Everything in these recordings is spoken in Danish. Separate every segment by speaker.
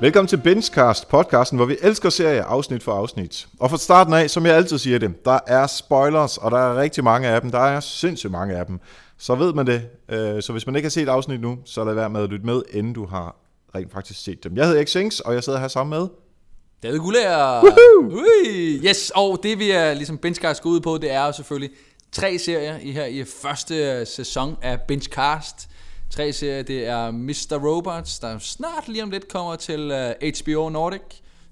Speaker 1: Velkommen til Bingecast, podcasten, hvor vi elsker serier afsnit for afsnit. Og fra starten af, som jeg altid siger det, der er spoilers, og der er rigtig mange af dem. Der er sindssygt mange af dem. Så ved man det. Øh, Så hvis man ikke har set afsnit nu, så lad være med at lytte med, inden du har rent faktisk set dem. Jeg hedder Xings, og jeg sidder her sammen med...
Speaker 2: David. Ui, yes, og det vi er ligesom Benchcast går ud på, det er jo selvfølgelig tre serier i her i første sæson af Benchcast. Tre serier, det er Mr. Robots, der snart lige om lidt kommer til uh, HBO Nordic.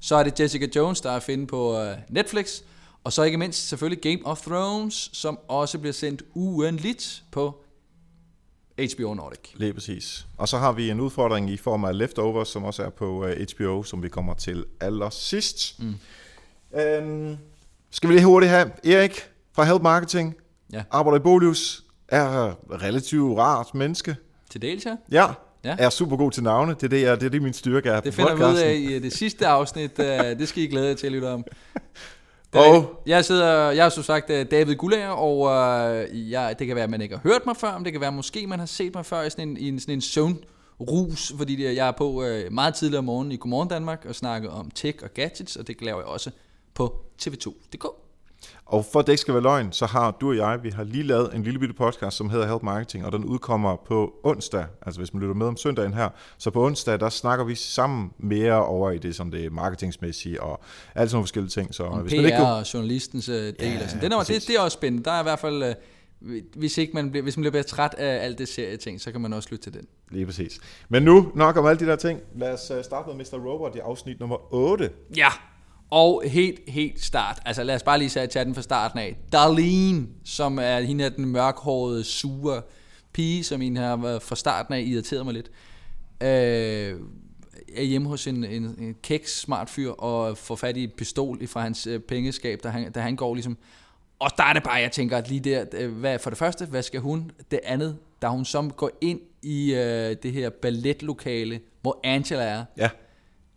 Speaker 2: Så er det Jessica Jones, der er at finde på uh, Netflix. Og så ikke mindst selvfølgelig Game of Thrones, som også bliver sendt ugenligt på HBO Nordic.
Speaker 1: Lige præcis. Og så har vi en udfordring i form af Leftovers, som også er på HBO, som vi kommer til allersidst. Mm. Øhm, skal vi lige hurtigt have Erik fra Help Marketing,
Speaker 2: Ja.
Speaker 1: arbejder i Bolius, er relativt rart menneske.
Speaker 2: Til dels, ja.
Speaker 1: Ja, er super god til navne. Det er det, jeg, det, er det min styrke er
Speaker 2: Det finder vi ud af i øh, det sidste afsnit. øh, Det skal I glæde jer til at lytte om.
Speaker 1: Og
Speaker 2: Jeg sidder, jeg er som sagt øh, David Gullager, og øh, jeg, det kan være, at man ikke har hørt mig før, men det kan være, måske man har set mig før i sådan en, i en, sådan en søvnrus, fordi det- jeg er på øh, meget tidligere om morgenen i Godmorgen Danmark og snakker om tech og gadgets, og det laver jeg også på tv2.dk.
Speaker 1: Og for at det ikke skal være løgn, så har du og jeg, vi har lige lavet en lille bitte podcast, som hedder Help Marketing, og den udkommer på onsdag, altså hvis man lytter med om søndagen her. Så på onsdag, der snakker vi sammen mere over i det, som det er marketingsmæssige og alt sådan nogle forskellige ting. Så
Speaker 2: Om
Speaker 1: hvis
Speaker 2: PR
Speaker 1: man ikke kunne,
Speaker 2: og journalistens øh, del.
Speaker 1: Ja,
Speaker 2: og sådan. Den er, det,
Speaker 1: præcis.
Speaker 2: det er også spændende. Der er i hvert fald, øh, hvis, ikke man bliver, hvis man bliver træt af alt det serie ting, så kan man også lytte til den.
Speaker 1: lige præcis. Men nu nok om alle de der ting. Lad os øh, starte med Mr. Robot i afsnit nummer 8.
Speaker 2: Ja, og helt, helt start. Altså lad os bare lige tage den fra starten af. Darlene, som er hende her, den mørkhårede, sure pige, som en her fra starten af irriteret mig lidt. Øh, er hjemme hos en, en, en kæks smart fyr og får fat i en pistol fra hans øh, pengeskab, da han, da han går ligesom... Og der er det bare, jeg tænker, at lige der, øh, hvad, for det første, hvad skal hun? Det andet, da hun som går ind i øh, det her balletlokale, hvor Angela er,
Speaker 1: Ja,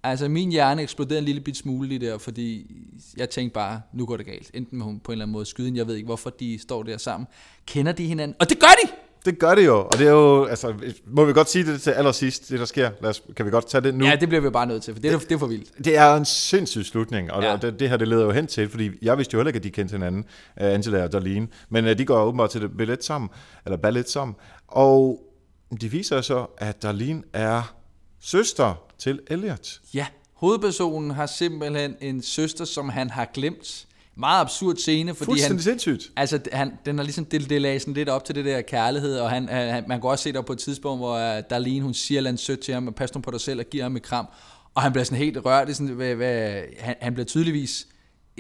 Speaker 2: Altså, min hjerne eksploderede en lille bit smule lige der, fordi jeg tænkte bare, nu går det galt. Enten med hun på en eller anden måde skyden, jeg ved ikke, hvorfor de står der sammen. Kender de hinanden? Og det gør de!
Speaker 1: det gør det jo. Og det er jo, altså, må vi godt sige det til allersidst, det der sker. Lad os, kan vi godt tage det nu?
Speaker 2: Ja, det bliver vi bare nødt til, for det er, det er for vildt.
Speaker 1: Det er en sindssyg slutning, og
Speaker 2: Ja.
Speaker 1: det, det her det leder jo hen til, fordi jeg vidste jo heller ikke, at de kendte hinanden, uh, Angela og Darlene, men uh, de går åbenbart til det ballet sammen, eller ballet sammen, og det viser så, at Darlene er søster til Elliot.
Speaker 2: Ja, hovedpersonen har simpelthen en søster, som han har glemt. Meget absurd scene, fordi han,
Speaker 1: Fuldstændig sindssygt.
Speaker 2: Altså, han, den er ligesom, det, det lagde sådan lidt op til det der kærlighed, og han, han, man kan også se der på et tidspunkt, hvor uh, Darlene, hun siger eller sødt til ham, og pas på dig selv, og giver ham et kram, og han bliver sådan helt rørt, det sådan, hvad, hvad, han, han bliver tydeligvis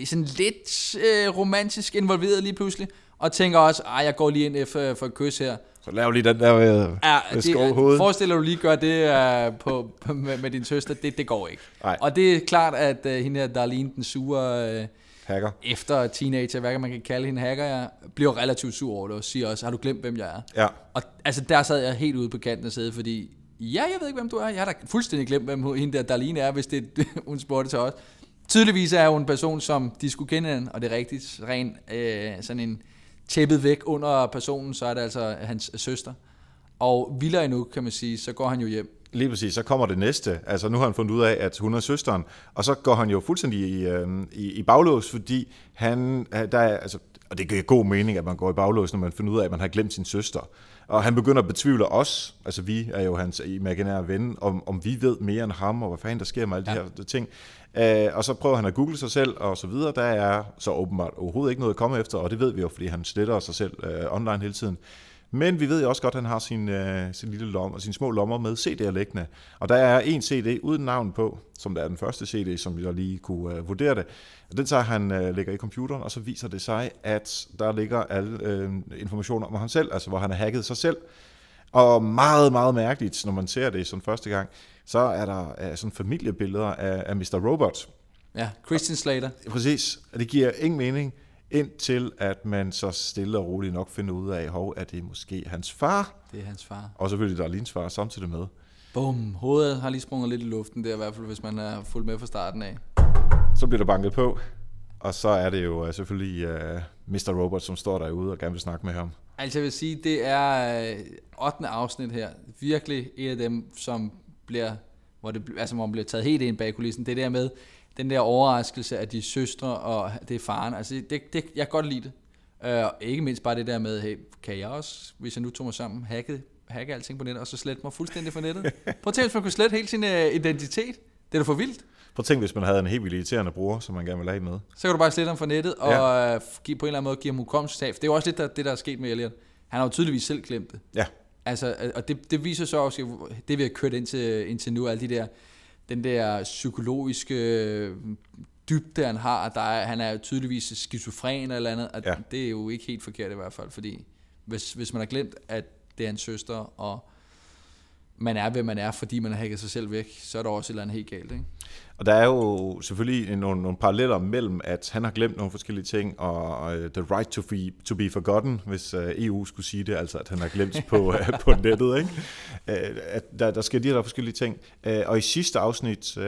Speaker 2: sådan lidt øh, romantisk involveret lige pludselig, og tænker også, ej, jeg går lige ind for, for et kys her.
Speaker 1: Så lav lige den der med,
Speaker 2: Ja,
Speaker 1: med
Speaker 2: det,
Speaker 1: skovhovedet.
Speaker 2: forestil dig, du lige gør det uh, på, på, med, med din søster, det, det går ikke.
Speaker 1: Nej.
Speaker 2: Og det er klart, at uh, hende her, Darlene, den sure... Uh,
Speaker 1: Hacker.
Speaker 2: efter teenager, hvad man kan kalde hende hacker, jeg bliver relativt sur over det, og siger også, har du glemt, hvem jeg er?
Speaker 1: Ja.
Speaker 2: Og altså, der sad jeg helt ude på kanten og sæde, fordi, ja, jeg ved ikke, hvem du er. Jeg har da fuldstændig glemt, hvem hende der Darlene er, hvis det hun spurgte til os. Tydeligvis er hun en person, som de skulle kende hende, og det er rigtigt, ren øh, sådan en tæppet væk under personen, så er det altså hans søster. Og vildere endnu, kan man sige, så går han jo hjem.
Speaker 1: Lige præcis, så kommer det næste. Altså nu har han fundet ud af, at hun er søsteren, og så går han jo fuldstændig i, øh, i, i baglås, fordi han, øh, der er, altså, og det giver god mening, at man går i baglås, når man finder ud af, at man har glemt sin søster. Og han begynder at betvivle os, altså vi er jo hans imaginære ven, om, om vi ved mere end ham, og hvad fanden der sker med alle de
Speaker 2: Ja.
Speaker 1: her ting. Øh, og så prøver han at google sig selv, og så videre. Der er så åbenbart overhovedet ikke noget at komme efter, og det ved vi jo, fordi han sletter sig selv øh, online hele tiden. Men vi ved jo også godt, at han har sin, øh, sin lille lomme, sine små lommer med CD'er liggende. Og der er en CD uden navn på, som der er den første CD, som jeg lige kunne øh, vurdere det. Og den tager han øh, lægger i computeren, og så viser det sig, at der ligger alle øh, informationer om ham selv, altså hvor han har hacket sig selv. Og meget, meget mærkeligt, når man ser det sådan første gang, så er der øh, sådan familiebilleder af, af Mr. Robot.
Speaker 2: Ja, Christian Slater.
Speaker 1: Præcis, og det giver ingen mening, indtil at man så stille og roligt nok finder ud af, hov, er det måske hans far,
Speaker 2: Det er hans far.
Speaker 1: og selvfølgelig der er Lins far samtidig med.
Speaker 2: Bum, hovedet har lige sprunget lidt i luften der, i hvert fald hvis man er fuldt med fra starten af.
Speaker 1: Så bliver der banket på. Og så er det jo øh, selvfølgelig uh, Mr. Robot, som står derude og gerne vil snakke med ham.
Speaker 2: Altså jeg vil sige, det er øh, 8. afsnit her. Virkelig et af dem, som bliver, hvor det, altså, hvor man bliver taget helt ind bag kulissen. Det der med den der overraskelse af de søstre, og det er faren. Altså det, det, jeg kan godt lide det. Uh, ikke mindst bare det der med, hey, kan jeg også, hvis jeg nu tog mig sammen, hacke, hacke alting på nettet, og så slette mig fuldstændig fra nettet? Prøv at tænke, hvis man kunne slette hele sin uh, identitet. Det er da for vildt.
Speaker 1: Prøv at tænke, hvis man havde en helt vildt irriterende bruger, som man gerne ville have med.
Speaker 2: Så kan du bare slette ham fra nettet, og ja. give, på en eller anden måde give ham hukommelsestab. Det er jo også lidt der, det, der er sket med Elliot. Han har jo tydeligvis selv glemt det.
Speaker 1: Ja.
Speaker 2: Altså, og det, det viser så også, det vi har kørt indtil, indtil nu, alle de der, den der psykologiske dybde, han har, der er, han er tydeligvis skizofren eller andet, at ja. det er jo ikke helt forkert i hvert fald, fordi hvis, hvis man har glemt, at det er en søster, og man er, hvem man er, fordi man har hacket sig selv væk, så er der også et eller andet helt galt, ikke?
Speaker 1: Og der er jo selvfølgelig nogle, nogle paralleller mellem, at han har glemt nogle forskellige ting, og uh, the right to be, to be forgotten, hvis uh, EU skulle sige det, altså at han har glemt på, uh, på nettet. Ikke? Uh, at der, der sker de her forskellige ting. Uh, og i sidste afsnit, uh,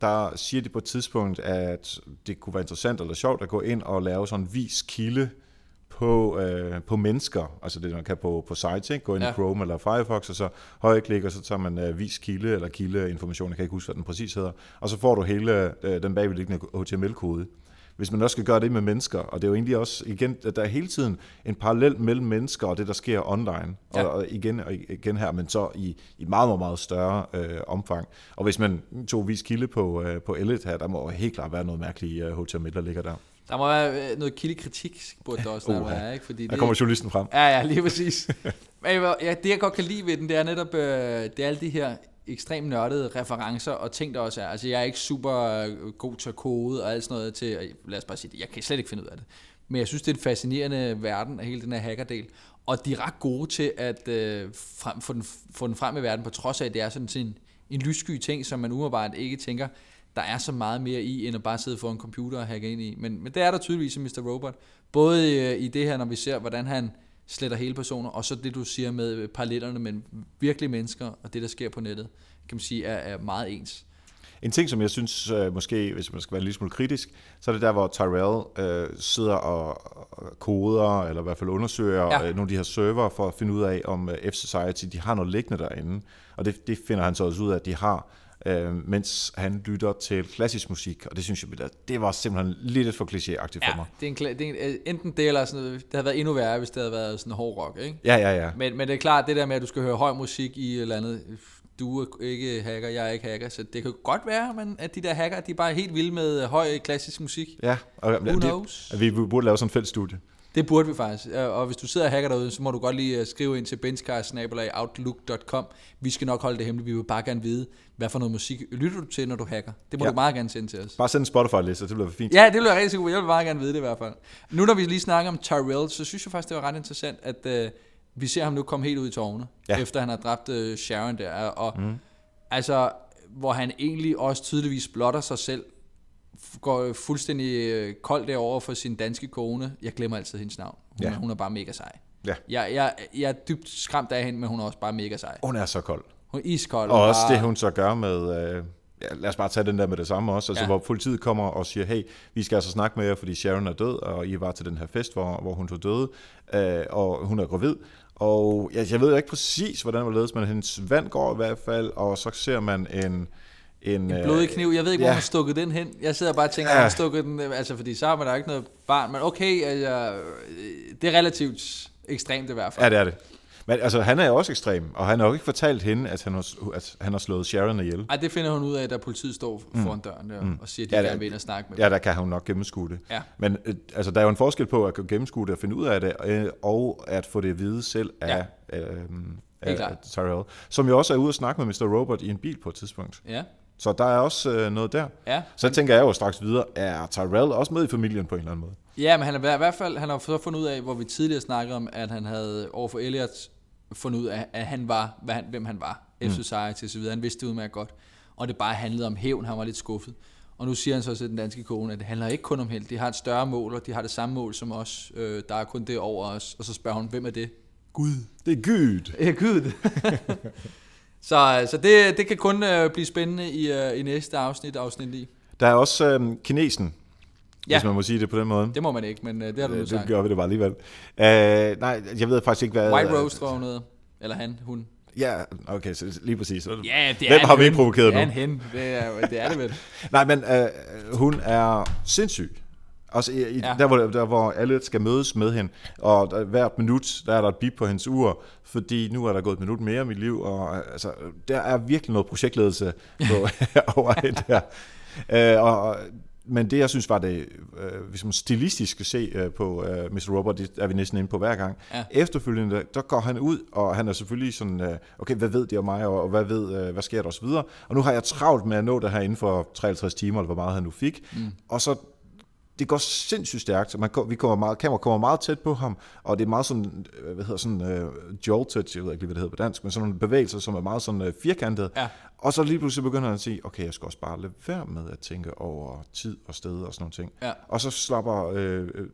Speaker 1: der siger de på et tidspunkt, at det kunne være interessant eller sjovt at gå ind og lave sådan en vis kilde på, øh, på mennesker, altså det man kan på, på sites, ikke? gå ind ja. i Chrome eller Firefox, og så højreklik, og så tager man øh, vis kilde eller kildeinformation, jeg kan ikke huske, hvad den præcis hedder, og så får du hele øh, den bagvedliggende HTML-kode. Hvis man også skal gøre det med mennesker, og det er jo egentlig også, igen, der er hele tiden en parallel mellem mennesker og det, der sker online, ja. og, og igen og igen her, men så i, i meget, meget, meget større øh, omfang. Og hvis man tog vis kilde på, øh, på Elliot her, der må helt klart være noget mærkeligt øh, HTML, der ligger der.
Speaker 2: Der må være øh, noget kildekritik, burde der også uh, være, ikke?
Speaker 1: Fordi der kommer journalisten frem.
Speaker 2: Ja, ja, lige præcis. Men ja, det jeg godt kan lide ved den, det er netop, øh, det er alle de her ekstremt nørdede referencer og ting, der også er. Altså, jeg er ikke super øh, god til at kode og alt sådan noget til, lad os bare sige det, jeg kan slet ikke finde ud af det. Men jeg synes, det er en fascinerende verden af hele den her hackerdel. Og de er ret gode til at øh, frem, få, den, få den frem i verden, på trods af, at det er sådan en, en lyssky ting, som man umiddelbart ikke tænker, der er så meget mere i, end at bare sidde for en computer og hacke ind i. Men, men det er der tydeligvis i Mr. Robot. Både i, i det her, når vi ser, hvordan han sletter hele personer, og så det, du siger med parallellerne mellem virkelige mennesker og det, der sker på nettet, kan man sige, er, er meget ens.
Speaker 1: En ting, som jeg synes, uh, måske, hvis man skal være lidt smule kritisk, så er det der, hvor Tyrell uh, sidder og koder, eller i hvert fald undersøger ja. nogle af de her server, for at finde ud af, om F-Society, de har noget liggende derinde. Og det, det finder han så også ud af, at de har øh, mens han lytter til klassisk musik, og det synes jeg, det var simpelthen lidt for klichéagtigt
Speaker 2: ja,
Speaker 1: for mig.
Speaker 2: Det er, en, det er en, enten det, eller sådan noget, det havde været endnu værre, hvis det havde været sådan hård rock, ikke?
Speaker 1: Ja, ja, ja.
Speaker 2: Men, men det er klart, det der med, at du skal høre høj musik i et eller andet, du er ikke hacker, jeg er ikke hacker, så det kan godt være, men at de der hacker, de er bare helt vilde med høj klassisk musik.
Speaker 1: Ja, og
Speaker 2: Who
Speaker 1: det,
Speaker 2: knows?
Speaker 1: At vi burde lave sådan en fælles studie.
Speaker 2: Det burde vi faktisk. Og hvis du sidder og hacker derude, så må du godt lige øh, skrive ind til benchcast.outlook.com. Vi skal nok holde det hemmeligt. Vi vil bare gerne vide, hvad for noget musik lytter du til, når du hacker. Det må ja. du meget gerne sende til os.
Speaker 1: Bare send en Spotify-liste, det bliver fint.
Speaker 2: Ja, det bliver rigtig super. Jeg vil bare gerne vide det i hvert fald. Nu når vi lige snakker om Tyrell, så synes jeg faktisk, det var ret interessant, at uh, vi ser ham nu komme helt ud i tårne, ja. efter han har dræbt uh, Sharon der. Og mm. altså, hvor han egentlig også tydeligvis blotter sig selv går fuldstændig øh, koldt derover for sin danske kone. Jeg glemmer altid hendes navn. Hun, ja. hun er bare mega sej.
Speaker 1: Ja.
Speaker 2: Jeg, jeg, jeg er dybt skræmt af hende, men hun er også bare mega sej.
Speaker 1: Hun er så kold.
Speaker 2: Hun er iskold.
Speaker 1: Og, og også bare... det, hun så gør med... Øh, ja, lad os bare tage den der med det samme også. Altså, ja. hvor politiet kommer og siger, hey, vi skal altså snakke med jer, fordi Sharon er død, og I var til den her fest, hvor, hvor hun tog døde, øh, og hun er gravid. Og jeg, jeg ved jo ikke præcis, hvordan det ledes, men hendes vand går i hvert fald, og så ser man en
Speaker 2: en, en blodig kniv. Jeg ved ikke, ja. hvor man stukket den hen. Jeg sidder bare og tænker, ja. man stukket den, altså fordi så har man der ikke noget barn, men okay, altså, det er relativt ekstremt i hvert fald.
Speaker 1: Ja, det er det. Men altså, han er jo også ekstrem, og han har jo ikke fortalt hende, at han har, at han har slået Sharon ihjel.
Speaker 2: Nej, det finder hun ud af, da politiet står mm. foran døren der, mm. og siger, at de ja, gerne vil ind og snakke med
Speaker 1: Ja, der kan hun nok gennemskue det.
Speaker 2: Ja.
Speaker 1: Men øh, altså, der er jo en forskel på at gennemskue det og finde ud af det, øh, og at få det at vide selv af, ja. øh, af Tyrell, som jo også er ude og snakke med Mr. Robot i en bil på et tidspunkt.
Speaker 2: Ja.
Speaker 1: Så der er også øh, noget der.
Speaker 2: Ja.
Speaker 1: Så jeg tænker jeg jo straks videre, er Tyrell også med i familien på en eller anden måde?
Speaker 2: Ja, men han har i hvert fald han har så fundet ud af, hvor vi tidligere snakkede om, at han havde overfor Elliot fundet ud af, at han var, hvad han, hvem han var, mm. F-Society osv. Han vidste det udmærket godt. Og det bare handlede om hævn, han var lidt skuffet. Og nu siger han så til den danske kone, at det handler ikke kun om held. De har et større mål, og de har det samme mål som os. Øh, der er kun det over os. Og så spørger hun, hvem er det?
Speaker 1: Gud. Det er Gud.
Speaker 2: Ja, Gud. Så, så det, det kan kun øh, blive spændende i, øh, i næste afsnit, afsnit 9.
Speaker 1: Der er også øh, kinesen,
Speaker 2: Ja.
Speaker 1: hvis man må sige det på den måde.
Speaker 2: Det må man ikke, men øh, det har du nu
Speaker 1: Øh, det
Speaker 2: sagt.
Speaker 1: gør vi det bare alligevel. Øh, nej, jeg ved faktisk ikke, hvad...
Speaker 2: White Rose, tror hedder. Eller han, hun.
Speaker 1: Ja, okay, så lige præcis.
Speaker 2: Ja, det er
Speaker 1: Hvem har vi
Speaker 2: hen.
Speaker 1: provokeret
Speaker 2: Det er
Speaker 1: nu?
Speaker 2: en hen. Det er, det er det vel.
Speaker 1: Nej, men øh, hun er sindssyg. Altså, i, i,
Speaker 2: Ja.
Speaker 1: der, hvor, der, hvor alle skal mødes med hende, og der, hvert minut, der er der et bip på hendes ur, fordi nu er der gået et minut mere i mit liv, og altså, der er virkelig noget projektledelse på, over det der. Øh, og, men det, jeg synes var det øh, hvis man stilistisk skal se øh, på øh, Mr. Robot, det er vi næsten inde på hver gang.
Speaker 2: Ja.
Speaker 1: Efterfølgende, der, der går han ud, og han er selvfølgelig sådan, øh, okay, hvad ved de om mig, og, og hvad ved, øh, hvad sker der osv. Og nu har jeg travlt med at nå det her inden for 53 timer, eller hvor meget han nu fik. Mm. Og så det går sindssygt stærkt. Man, vi kommer meget, kamera kommer meget tæt på ham, og det er meget sådan, øh, hvad hedder sådan, øh, uh, jolted, jeg ved ikke lige, hvad det hedder på dansk, men sådan nogle bevægelser, som er meget sådan øh, uh, firkantede.
Speaker 2: Ja.
Speaker 1: Og så lige pludselig begynder han at sige, okay, jeg skal også bare lade være med at tænke over tid og sted og sådan nogle ting.
Speaker 2: Ja.
Speaker 1: Og så slapper øh, øh,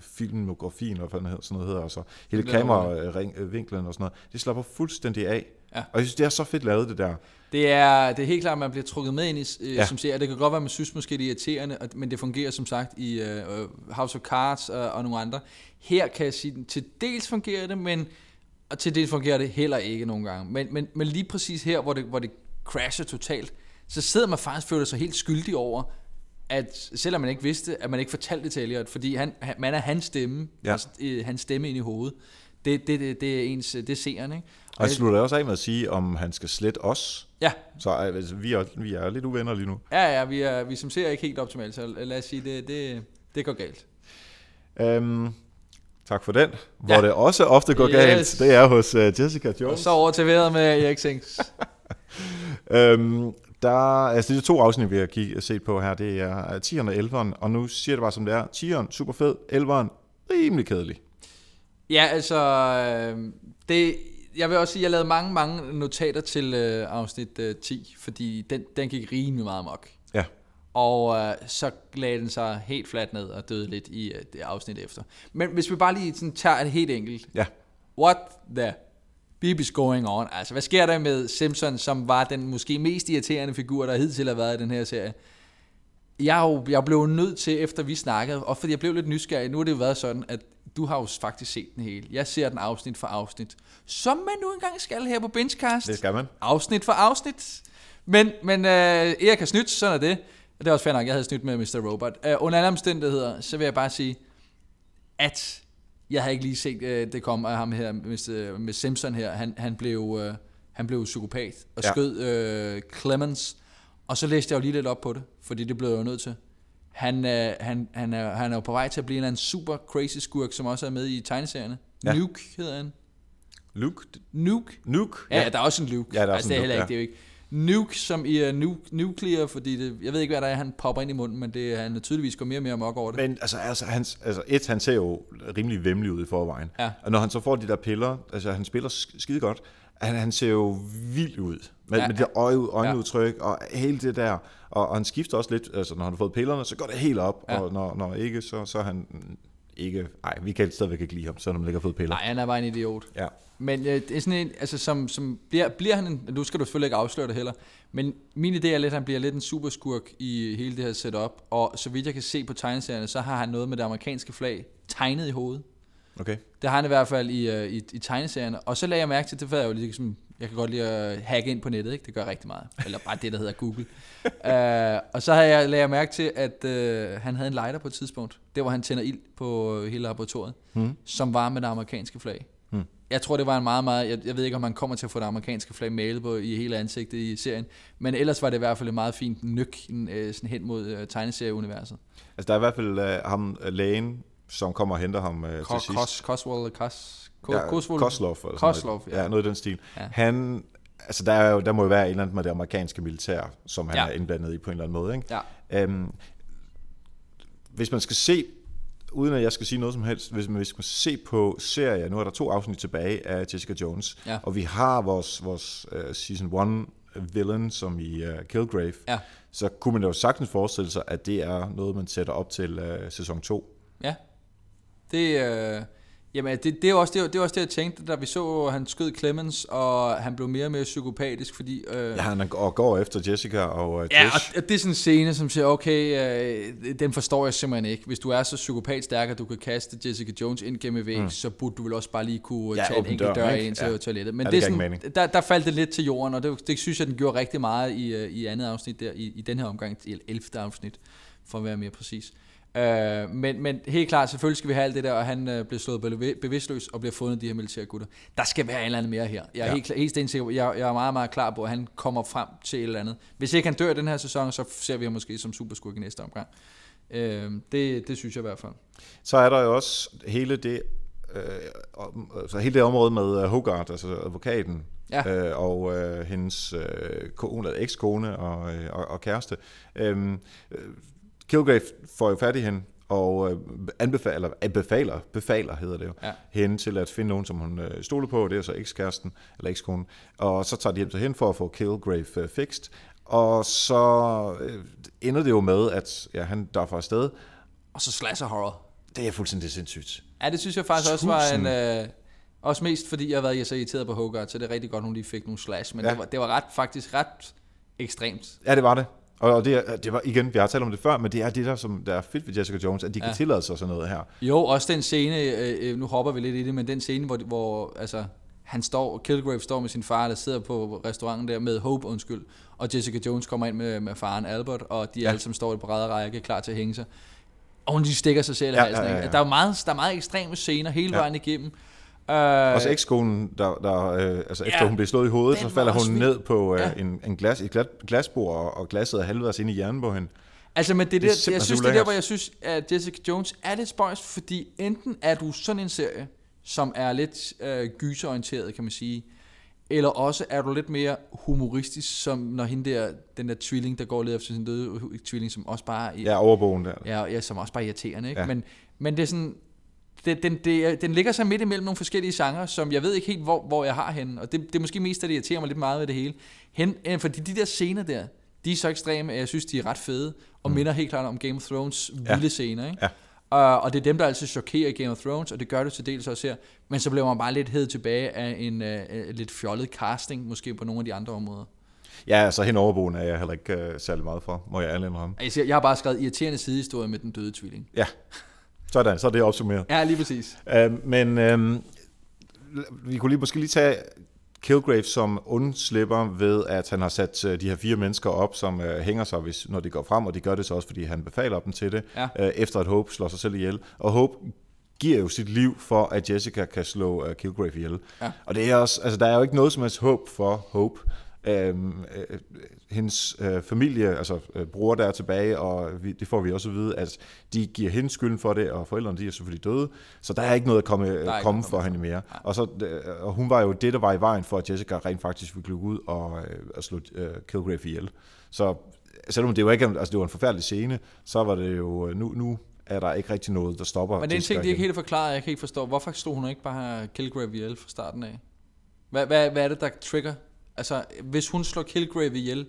Speaker 1: filmografien, og hvad hedder, sådan noget hedder, og så hele
Speaker 2: Det bliver
Speaker 1: kameravinklen og sådan noget, det slapper fuldstændig af.
Speaker 2: Ja.
Speaker 1: Og jeg synes, det er så fedt lavet, det der.
Speaker 2: Det er, det er helt klart, at man bliver trukket med ind i, øh, ja.
Speaker 1: Ja.
Speaker 2: som ser, det kan godt være, at man synes måske, det er irriterende, og- men det fungerer som sagt i øh, House of Cards og, og nogle andre. Her kan jeg sige, til dels fungerer det, men og til dels fungerer det heller ikke nogle gange. Men, men, men lige præcis her, hvor det, hvor det crasher totalt, så sidder man faktisk og føler sig helt skyldig over, at selvom man ikke vidste, at man ikke fortalte det til Elliot, fordi han, han, man er hans stemme,
Speaker 1: Ja.
Speaker 2: altså, øh, hans stemme ind i hovedet. Det, det, det, det er ens, det er seeren, ikke?
Speaker 1: Og jeg- slutter også af med at sige, om han skal slette os.
Speaker 2: Ja,
Speaker 1: Så øh, altså, vi, er, vi er lidt uvenner lige nu.
Speaker 2: Ja, ja, vi er, vi som ser ikke helt optimalt, så lad os sige, det, det, det går galt.
Speaker 1: Øhm, tak for den. Hvor
Speaker 2: Ja.
Speaker 1: det også ofte går
Speaker 2: Yes.
Speaker 1: galt, det er hos uh, Jessica
Speaker 2: Og
Speaker 1: Jones.
Speaker 2: så over til vejret med Erik Sings.
Speaker 1: Øhm, der, altså er to afsnit, vi har kigget, set på her. Det er 10'eren og 11'eren, og nu siger det bare som det er. 10'eren, super fed. 11'eren, rimelig kedelig.
Speaker 2: Ja, altså, øh, det, jeg vil også sige, at jeg lavede mange, mange notater til øh, afsnit øh, 10, fordi den, den gik rimelig meget mok.
Speaker 1: Ja.
Speaker 2: Og øh, så lagde den sig helt fladt ned og døde lidt i øh, det afsnit efter. Men hvis vi bare lige sådan tager det helt enkelt.
Speaker 1: Ja.
Speaker 2: What the beep is going on? Altså, hvad sker der med Simpson, som var den måske mest irriterende figur, der hidtil har været i den her serie? Jeg, jo, jeg blev nødt til, efter vi snakkede, og fordi jeg blev lidt nysgerrig, nu har det jo været sådan, at du har jo faktisk set den hele. Jeg ser den afsnit for afsnit. Som man nu engang skal her på Benchcast.
Speaker 1: Det skal man.
Speaker 2: Afsnit for afsnit. Men, men øh, Erik har snydt, sådan er det. Det er også fair nok, jeg havde snydt med Mr. Robot. Øh, under alle omstændigheder, så vil jeg bare sige, at jeg havde ikke lige set øh, det komme af ham her, med, med Simpson her. Han, han, blev, øh, han blev psykopat og
Speaker 1: Ja.
Speaker 2: skød øh, Clemens. Og så læste jeg jo lige lidt op på det, fordi det blev jeg jo nødt til. Han, øh, han, han, er, han er jo på vej til at blive en super crazy skurk, som også er med i tegneserierne. Ja.
Speaker 1: Ja.
Speaker 2: Nuke hedder han.
Speaker 1: Luke?
Speaker 2: Nuke.
Speaker 1: Nuke?
Speaker 2: Ja, ja, der er også en Luke.
Speaker 1: Ja, der er
Speaker 2: altså,
Speaker 1: også
Speaker 2: det er
Speaker 1: en
Speaker 2: heller
Speaker 1: Luke,
Speaker 2: ikke, det er jo ikke. Nuke, som i uh, nu, nuclear, fordi det, jeg ved ikke, hvad der er, han popper ind i munden, men det, han tydeligvis går mere og mere mok over det.
Speaker 1: Men altså, altså, hans, altså et, han ser jo rimelig vemmelig ud i forvejen.
Speaker 2: Ja.
Speaker 1: Og når han så får de der piller, altså han spiller sk- skide godt, han, han ser jo vild ud. Med,
Speaker 2: Ja,
Speaker 1: ja, med det øje,
Speaker 2: ja.
Speaker 1: øjenudtryk og hele det der. Og, og han skifter også lidt, altså når han har fået pillerne, så går det helt op.
Speaker 2: Ja.
Speaker 1: Ja. Og når, når ikke, så, så er han ikke... Nej, vi kan stadigvæk ikke lide ham, selvom han ikke har fået piller.
Speaker 2: Nej, han er bare en idiot.
Speaker 1: Ja.
Speaker 2: Men øh, det er sådan en, altså som, som bliver, bliver han en, nu skal du selvfølgelig ikke afsløre det heller, men min idé er lidt, at han bliver lidt en superskurk i hele det her setup, og så vidt jeg kan se på tegneserierne, så har han noget med det amerikanske flag tegnet i hovedet.
Speaker 1: Okay.
Speaker 2: Det har han i hvert fald i, øh, i, i tegneserierne. Og så lagde jeg mærke til, det var jeg jo ligesom, jeg kan godt lide at hacke ind på nettet, ikke? det gør rigtig meget. Eller bare det, der hedder Google. uh, og så havde jeg, lagde jeg mærke til, at uh, han havde en lighter på et tidspunkt, der hvor han tænder ild på hele laboratoriet,
Speaker 1: Hmm.
Speaker 2: som var med det amerikanske flag. Jeg tror, det var en meget, meget... Jeg, jeg ved ikke, om man kommer til at få det amerikanske flag malet på i hele ansigtet i serien, men ellers var det i hvert fald et meget fint nyk øh, sådan hen mod øh, tegneserieuniverset.
Speaker 1: Altså der er i hvert fald uh, ham, uh, lægen, som kommer og henter ham til
Speaker 2: Kos,
Speaker 1: sidst.
Speaker 2: Kos, Koswald, Kos, Ko,
Speaker 1: ja,
Speaker 2: Koswald,
Speaker 1: Koslov. Eller
Speaker 2: Koslov,
Speaker 1: noget.
Speaker 2: ja.
Speaker 1: ja. noget i den stil.
Speaker 2: Ja.
Speaker 1: Han, altså der, er jo, der må jo være et eller andet med det amerikanske militær, som han
Speaker 2: ja.
Speaker 1: er indblandet i på en eller anden måde. Ikke?
Speaker 2: Ja.
Speaker 1: Øhm, hvis man skal se, uden at jeg skal sige noget som helst, hvis man, hvis man se på serier, nu er der to afsnit tilbage af Jessica Jones,
Speaker 2: Ja.
Speaker 1: og vi har vores, vores uh, season 1 villain, som i uh, Kilgrave,
Speaker 2: Ja.
Speaker 1: så kunne man jo sagtens forestille sig, at det er noget, man sætter op til uh, sæson 2.
Speaker 2: Ja. Det, øh, Jamen, det, det, er også det, det er også det, jeg tænkte, da vi så, at han skød Clemens, og han blev mere og mere psykopatisk, fordi... Øh,
Speaker 1: Ja, han går, går efter Jessica og uh,
Speaker 2: Ja, og det er sådan en scene, som siger, okay, øh, den forstår jeg simpelthen ikke. Hvis du er så psykopat stærk, at du kan kaste Jessica Jones ind gennem en væg, mm. så burde du vel også bare lige kunne
Speaker 1: Ja,
Speaker 2: tage en enkelt dør
Speaker 1: ikke?
Speaker 2: ind til
Speaker 1: Ja.
Speaker 2: toilettet. Men
Speaker 1: Ja,
Speaker 2: det,
Speaker 1: det
Speaker 2: er sådan, der, der faldt det lidt til jorden, og det, det synes jeg, den gjorde rigtig meget i, øh, i andet afsnit der, i, i den her omgang, i 11. afsnit, for at være mere præcis. Uh, men, men helt klart, selvfølgelig skal vi have alt det der, og han uh, bliver slået bevi- bevidstløs og bliver fundet de her militære gutter. Der skal være et eller andet mere her. Jeg er
Speaker 1: Ja.
Speaker 2: helt, helt stensikker, jeg, jeg er meget, meget klar på, at han kommer frem til et eller andet. Hvis ikke han dør i den her sæson, så ser vi ham måske som superskurk i næste omgang. Uh, det, det synes jeg i hvert fald.
Speaker 1: Så er der jo også hele det, øh, om- altså hele det område med øh, Hogarth, altså advokaten,
Speaker 2: Ja.
Speaker 1: øh, og øh, hendes øh, kone, eller ekskone og, øh, og, og kæreste. Øhm, øh, Kilgrave får jo fat i hende, og øh, anbefaler, befaler, befaler hedder det jo,
Speaker 2: Ja.
Speaker 1: hende til at finde nogen, som hun øh, stoler på, det er så ekskæresten, eller ekskonen, og så tager de hjem til hende for at få Kilgrave øh, fixed, og så øh, ender det jo med, at ja, han fra afsted,
Speaker 2: Og så slasher horror.
Speaker 1: det er fuldstændig sindssygt.
Speaker 2: Ja, det synes jeg faktisk også var en...
Speaker 1: Tusind.
Speaker 2: Øh, også mest fordi jeg har været så irriteret på Hogarth, så det er rigtig godt, hun lige fik nogle slash. Men
Speaker 1: ja.
Speaker 2: det, var, det var ret, faktisk ret ekstremt.
Speaker 1: Ja, det var det. Og det, er, det var igen, vi har talt om det før, men det er det der, som der er fedt ved Jessica Jones, at de ja. kan tillade sig sådan noget her.
Speaker 2: Jo, også den scene, øh, øh, nu hopper vi lidt i det, men den scene, hvor, hvor altså, han står, Kilgrave står med sin far, der sidder på restauranten der med Hope, undskyld, og Jessica Jones kommer ind med, med faren Albert, og de
Speaker 1: Ja.
Speaker 2: alle som står i på række, klar til at hænge sig. Og hun lige stikker sig selv i
Speaker 1: Ja,
Speaker 2: halsen.
Speaker 1: ja, ja, ja.
Speaker 2: Der er meget, der er meget ekstreme scener hele
Speaker 1: Ja.
Speaker 2: vejen igennem. Uh,
Speaker 1: Også ekskonen, der, der øh, altså efter
Speaker 2: Ja,
Speaker 1: hun blev slået i hovedet, så falder hun ned på øh,
Speaker 2: Ja.
Speaker 1: en, en glas, et glas, glasbord, og, og glasset er halvvejs inde i hjernen på hende.
Speaker 2: Altså, men det,
Speaker 1: Det
Speaker 2: det
Speaker 1: er
Speaker 2: der,
Speaker 1: simpelthen
Speaker 2: jeg synes, det er der, hvor jeg synes, at Jessica Jones er lidt spøjs, fordi enten er du sådan en serie, som er lidt øh, gyserorienteret, kan man sige, eller også er du lidt mere humoristisk, som når hende der, den der tvilling, der går lidt efter sin døde tvilling, som også bare
Speaker 1: Ja, overbogen der.
Speaker 2: ja, ja, som også bare er irriterende, ikke?
Speaker 1: Ja.
Speaker 2: Men, men det er sådan, det, den, det, den ligger så midt imellem nogle forskellige genrer, som jeg ved ikke helt, hvor, hvor jeg har henne, og det, det er måske mest, at det irriterer mig lidt meget ved det hele. Hen, øh, fordi de der scener der, de er så ekstreme, at jeg synes, de er ret fede, og mm. minder helt klart om Game of Thrones vilde
Speaker 1: Ja.
Speaker 2: scener, ikke?
Speaker 1: Ja.
Speaker 2: Og, og det er dem, der altid chokerer i Game of Thrones, og det gør det til dels også her. Men så bliver man bare lidt hed tilbage af en uh, lidt fjollet casting, måske på nogle af de andre områder.
Speaker 1: Ja, altså hende overbogen er jeg heller ikke øh, særlig meget for, må jeg ærlig indrømme.
Speaker 2: Jeg, siger, jeg har bare skrevet irriterende sidehistorie med den døde tvilling.
Speaker 1: Ja, sådan, så er det opsummeret.
Speaker 2: Ja, lige præcis.
Speaker 1: Øh, men øh, vi kunne lige måske lige tage Kilgrave som undslipper ved, at han har sat øh, de her fire mennesker op, som øh, hænger sig, hvis, når de går frem, og de gør det så også, fordi han befaler dem til det,
Speaker 2: Ja.
Speaker 1: øh, efter at Hope slår sig selv ihjel. Og Hope giver jo sit liv for, at Jessica kan slå øh, Kilgrave ihjel.
Speaker 2: Ja.
Speaker 1: Og det er også, altså, der er jo ikke noget som helst håb for Hope. Øhm, øh, hendes øh, familie, altså øh, bror der er tilbage, og vi, det får vi også at vide, at de giver hende skylden for det, og forældrene de er selvfølgelig døde, så der er ikke noget at komme,
Speaker 2: ikke
Speaker 1: komme
Speaker 2: at
Speaker 1: for
Speaker 2: komme
Speaker 1: hende mere. Og, så, øh, og hun var jo det, der var i vejen for, at Jessica rent faktisk ville gå ud og, øh, og slå øh, Kilgrave ihjel. Så selvom det jo ikke altså det var en forfærdelig scene, så var det jo, øh, nu, nu er der ikke rigtig noget, der stopper
Speaker 2: Men det er en ting, de ikke helt forklaret, jeg kan ikke forstå. Hvorfor stod hun ikke bare Kilgrave ihjel fra starten af? Hvad, hvad, hvad er det, der trigger? Altså, hvis hun slår Kilgrave ihjel,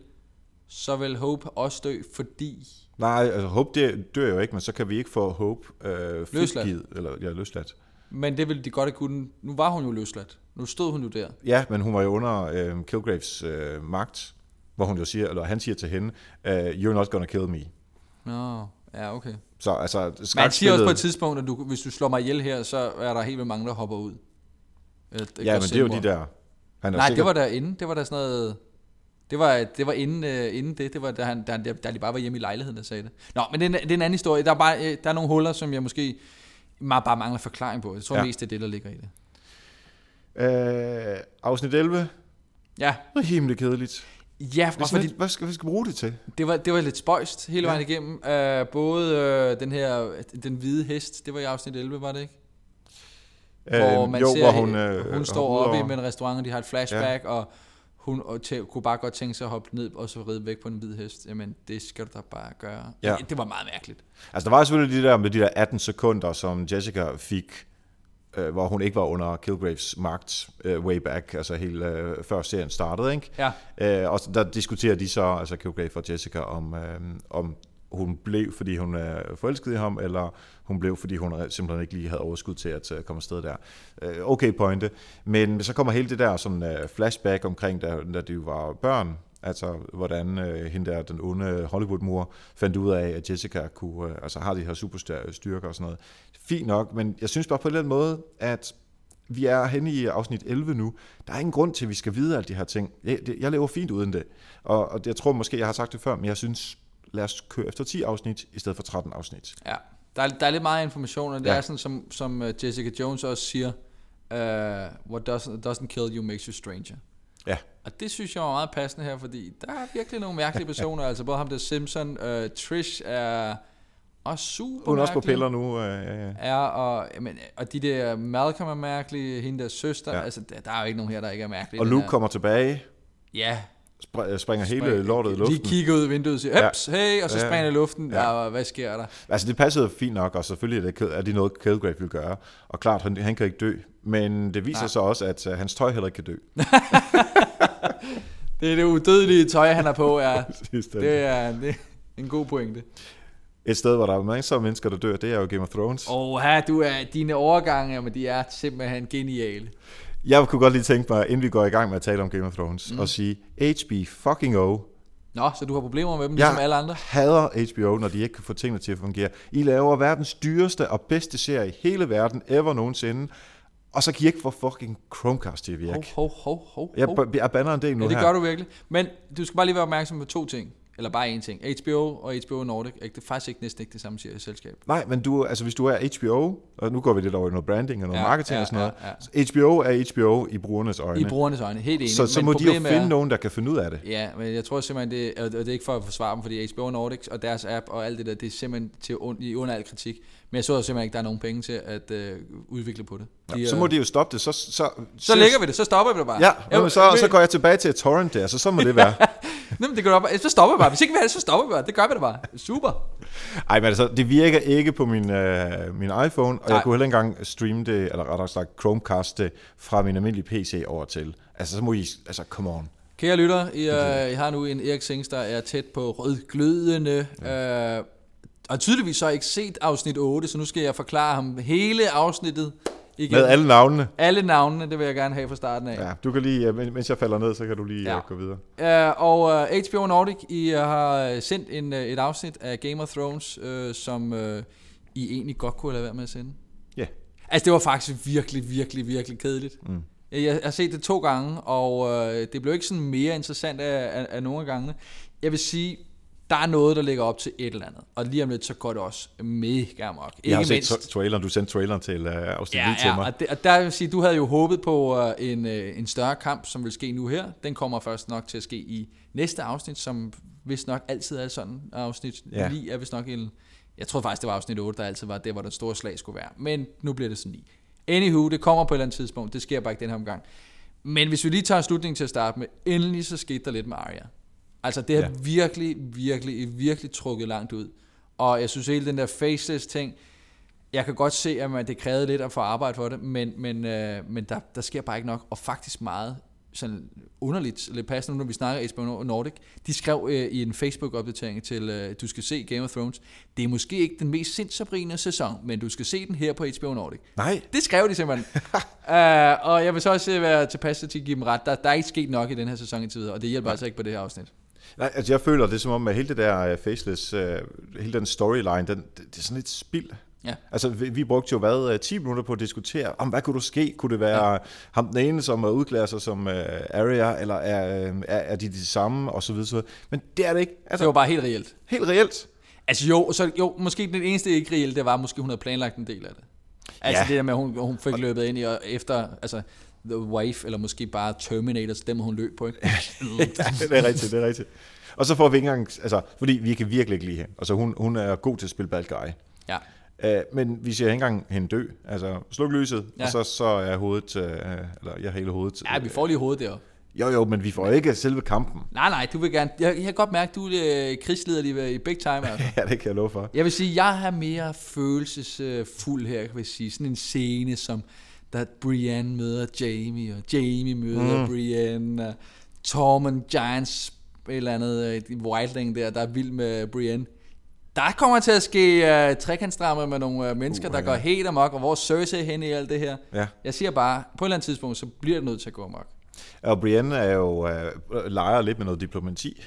Speaker 2: så vil Hope også dø, fordi...
Speaker 1: Nej, altså Hope dør, dør jo ikke, men så kan vi ikke få Hope øh,
Speaker 2: Løsladt.
Speaker 1: eller ja, løsladt.
Speaker 2: Men det ville de godt have kunne. Nu var hun jo løsladt. Nu stod hun jo der.
Speaker 1: Ja, men hun var jo under øh, Kilgraves øh, magt, hvor hun jo siger, eller han siger til hende, øh, you're not gonna kill me.
Speaker 2: Nå, ja, okay.
Speaker 1: Så altså,
Speaker 2: Men han siger også
Speaker 1: skakspillet-
Speaker 2: på et tidspunkt, at du, hvis du slår mig ihjel her, så er der helt vildt mange, der hopper ud. Eller,
Speaker 1: Ja, men det er jo de der... Han er
Speaker 2: Nej,
Speaker 1: sikker,
Speaker 2: det var derinde. Det var der sådan noget... Det var, det var inden, uh, inden det, det var da, han, da, han- da de bare var hjemme i lejligheden, der sagde det. Nå, men det er, en- det er en anden historie. Der er, bare, øh, der er nogle huller, som jeg måske ma- bare mangler forklaring på. Jeg tror
Speaker 1: Ja.
Speaker 2: mest, det er det, der ligger i det.
Speaker 1: Øh, afsnit 11,
Speaker 2: Ja,
Speaker 1: rimelig kedeligt.
Speaker 2: ja
Speaker 1: Hvad,
Speaker 2: og fordi
Speaker 1: hvad skal vi skal bruge det til?
Speaker 2: det var, det var lidt spøjst hele
Speaker 1: Ja.
Speaker 2: vejen igennem. Uh, både uh, den her, den hvide hest, det var i afsnit 11, var det ikke? Hvor man
Speaker 1: jo,
Speaker 2: ser,
Speaker 1: hvor hun, øh,
Speaker 2: hun står oppe i
Speaker 1: over-
Speaker 2: med en restaurant, og de har et flashback, ja. og hun og tæ- kunne bare godt tænke sig at hoppe ned og så ride væk på en hvid hest. Jamen, det skal du da bare gøre.
Speaker 1: Ja.
Speaker 2: Det, var meget mærkeligt.
Speaker 1: Altså, der var selvfølgelig de der med de der 18 sekunder, som Jessica fik, øh, hvor hun ikke var under Kilgraves magt øh, way back, altså helt øh, før serien startede, ikke?
Speaker 2: Ja.
Speaker 1: Øh, og der diskuterer de så, altså Kilgrave og Jessica, om, øh, om hun blev, fordi hun er forelsket i ham, eller hun blev, fordi hun simpelthen ikke lige havde overskud til at øh, komme afsted der. Øh, okay pointe. Men så kommer hele det der sådan øh, flashback omkring, da, da de var børn, altså hvordan øh, hende der, den onde Hollywood-mor, fandt ud af, at Jessica kunne, øh, altså har de her superstyrker og sådan noget. Fint nok, men jeg synes bare på en eller anden måde, at vi er henne i afsnit 11 nu. Der er ingen grund til, at vi skal vide alle de her ting. Jeg, jeg lever fint uden det. Og, og jeg tror måske, jeg har sagt det før, men jeg synes, lad os køre efter 10 afsnit, i stedet for 13 afsnit.
Speaker 2: Ja, der er, der er lidt meget information, og det
Speaker 1: Ja.
Speaker 2: er sådan, som, som øh, Jessica Jones også siger, uh, what doesn't, doesn't kill you makes you stranger.
Speaker 1: Ja,
Speaker 2: Og det synes jeg var meget passende her, fordi der er virkelig nogle mærkelige personer, altså både ham der Simpson, uh, Trish er også super
Speaker 1: hun er også på piller nu. Øh, ja, ja.
Speaker 2: Ja, og, jamen, og de der Malcolm er mærkelige, hende der søster,
Speaker 1: Ja.
Speaker 2: altså der, der er jo ikke nogen her, der ikke er mærkelige.
Speaker 1: Og Luke
Speaker 2: her-
Speaker 1: kommer tilbage,
Speaker 2: Ja,
Speaker 1: spr- øh, springer hele
Speaker 2: Spring-
Speaker 1: lortet i luften.
Speaker 2: Lige kigger ud af vinduet og siger,
Speaker 1: Ja.
Speaker 2: Heps, hey, og så
Speaker 1: Ja.
Speaker 2: springer i luften.
Speaker 1: Ja.
Speaker 2: Ja. hvad sker der?
Speaker 1: Altså det passede fint nok, og selvfølgelig er det, er det noget, Kilgrave vil gøre. Og klart, han, han kan ikke dø. Men det viser
Speaker 2: Nej.
Speaker 1: sig også, at uh, hans tøj heller ikke kan dø.
Speaker 2: Det er det udødelige tøj, han har på, ja. Det er, det er en god pointe.
Speaker 1: Et sted, hvor der er af mennesker, der dør, det er jo Game of Thrones.
Speaker 2: Og her, du er, dine overgange, men de er simpelthen geniale.
Speaker 1: Jeg kunne godt lige tænke mig, inden vi går i gang med at tale om Game of Thrones, mm. og sige, HB fucking O.
Speaker 2: Nå, så du har problemer med dem, ligesom alle andre?
Speaker 1: hader HBO, når de ikke kan få tingene til at fungere. I laver verdens dyreste og bedste serie i hele verden, ever nogensinde, og så kan I ikke få fucking Chromecast til at virke.
Speaker 2: Hov, hov, hov, hov,
Speaker 1: Jeg,
Speaker 2: hov.
Speaker 1: jeg banner en del nu
Speaker 2: Ja, det
Speaker 1: her.
Speaker 2: gør du virkelig. Men du skal bare lige være opmærksom på to ting. Eller bare én ting. HBO og HBO Nordic er ikke- det er faktisk ikke næsten ikke det samme selskab.
Speaker 1: Nej, men du, altså hvis du er HBO, og nu går vi lidt over i noget branding og noget
Speaker 2: Ja,
Speaker 1: marketing
Speaker 2: ja,
Speaker 1: og sådan noget.
Speaker 2: ja,
Speaker 1: HBO er HBO i brugernes øjne.
Speaker 2: I brugernes øjne, helt enig.
Speaker 1: så, så
Speaker 2: Men
Speaker 1: må de jo finde
Speaker 2: er,
Speaker 1: nogen, der kan finde ud af det.
Speaker 2: Ja, men jeg tror simpelthen, det, og det er ikke for at forsvare dem, fordi HBO Nordic og deres app og alt det der, det er simpelthen til un, i under al kritik. Men jeg så simpelthen ikke, der er nogen penge til at øh, udvikle på det.
Speaker 1: Ja, så må de jo stoppe det. Så, så,
Speaker 2: så lægger vi det, så stopper vi det bare.
Speaker 1: Ja, men så,
Speaker 2: vi-
Speaker 1: så går jeg tilbage til torrent der, så så må det være.
Speaker 2: Nå, men det gør bare. Så stopper vi bare. Hvis ikke vi har det, så stopper vi bare. Det gør vi det bare. Super.
Speaker 1: Ej, men altså, det virker ikke på min, øh, min iPhone, og
Speaker 2: Nej.
Speaker 1: jeg kunne heller ikke engang streame det, eller rettere sagt Chromecast det, fra min almindelige PC over til. Altså, så må I, altså, come on.
Speaker 2: Kære lytter, I, uh, I har nu en Erik Sings, der er tæt på rødglødende. Ja. Uh, og tydeligvis så har jeg ikke set afsnit 8, så nu skal jeg forklare ham hele afsnittet igen.
Speaker 1: Med alle navnene.
Speaker 2: alle navnene, det vil jeg gerne have fra starten af.
Speaker 1: Ja, du kan lige, øh, men- mens jeg falder ned, så kan du lige
Speaker 2: Ja.
Speaker 1: ja. gå videre.
Speaker 2: Uh, og uh, HBO Nordic, I uh, har sendt en, uh, et afsnit af Game of Thrones, uh, som uh, I egentlig godt kunne lade være med at sende.
Speaker 1: Ja.
Speaker 2: Altså, det var faktisk virkelig, virkelig, virkelig kedeligt. Mm. Jeg, jeg har set det to gange, og øh, det blev ikke sådan mere interessant af, af, af nogle af gangene. Jeg vil sige, der er noget, der ligger op til et eller andet. Og lige om lidt, så går det også mega amok.
Speaker 1: Jeg har
Speaker 2: Ikke
Speaker 1: set
Speaker 2: mindst-
Speaker 1: tra- traileren, du sendte traileren til uh, afsnit
Speaker 2: Ja,
Speaker 1: lige til
Speaker 2: ja,
Speaker 1: mig.
Speaker 2: og, det, og der vil sige, du havde jo håbet på uh, en, uh, en større kamp, som vil ske nu her. Den kommer først nok til at ske i næste afsnit, som vist nok altid er sådan afsnit.
Speaker 1: Ja.
Speaker 2: Ja. Lige er vist nok en... Jeg tror faktisk, det var afsnit 8, der altid var det, hvor den store slag skulle være. Men nu bliver det sådan 9. Anywho, det kommer på et eller andet tidspunkt. Det sker bare ikke den her omgang. Men hvis vi lige tager slutningen til at starte med, endelig så skete der lidt med Arya. Altså det har
Speaker 1: Ja.
Speaker 2: virkelig, virkelig, virkelig trukket langt ud. Og jeg synes hele den der faceless ting, jeg kan godt se, at man, det krævede lidt at få arbejde for det, men, men, øh, men der, der sker bare ikke nok, og faktisk meget sådan underligt, lidt passende nu, når vi snakker HBO Nordic. De skrev øh, i en Facebook-opdatering til, øh, du skal se Game of Thrones, det er måske ikke den mest sindsoprigende sæson, men du skal se den her på HBO Nordic.
Speaker 1: Nej,
Speaker 2: Det skrev de simpelthen. uh, og jeg vil så også være tilpas til at give dem ret. Der, der er ikke sket nok i den her sæson indtil videre, og det hjælper altså ikke på det her afsnit.
Speaker 1: Nej, altså jeg føler det som om, at hele det der uh, faceless, uh, hele den storyline, den, det, det er sådan lidt spild.
Speaker 2: Ja.
Speaker 1: Altså, vi, vi brugte jo hvad, øh, 10 minutter på at diskutere, om hvad kunne du ske? Kunne det være ja. ham den ene, som er udklæder sig som uh, Arya, eller er, er, er de de samme, og så videre, så videre. Men det er det ikke.
Speaker 2: Det
Speaker 1: Altså,
Speaker 2: var bare helt reelt.
Speaker 1: helt reelt.
Speaker 2: Altså jo, så, jo, måske den eneste ikke reelle, det var måske, hun havde planlagt en del af det. Altså
Speaker 1: Ja.
Speaker 2: det der med, at hun, hun fik løbet ind i, og efter, altså, The Wife, eller måske bare Terminators, dem hun løb på, ikke?
Speaker 1: ja, det er rigtigt, det er rigtigt. Og så får vi ikke engang, altså, fordi vi kan virkelig ikke lide hende. Altså, hun, hun er god til at spille bad guy.
Speaker 2: ja.
Speaker 1: Uh, men vi ser ikke engang hende dø. Altså, sluk lyset, ja. Og så, så er hovedet, uh, eller jeg hele hovedet.
Speaker 2: ja, vi får lige hovedet der.
Speaker 1: Jo, jo, men vi får ikke selve kampen.
Speaker 2: Nej, nej, du vil gerne, jeg, jeg kan godt mærke, du er øh, krigsleder lige i big time, altså.
Speaker 1: Ja, det kan jeg love for.
Speaker 2: Jeg vil sige, jeg har mere følelsesfuld her, kan jeg sige. Sådan en scene, som da Brienne møder Jamie, og Jamie møder mm. Brienne, og Tormund Giants, et eller andet øh, wildling der, der er vild med Brienne. Der kommer til at ske uh, trekantsdrama med nogle uh, mennesker, uh, der går helt amok, og hvor er Cersei hen i alt det her.
Speaker 1: Ja.
Speaker 2: Jeg siger bare, på et eller andet tidspunkt, så bliver det nødt til at gå amok.
Speaker 1: Og Brienne er jo øh, leger lidt med noget diplomati,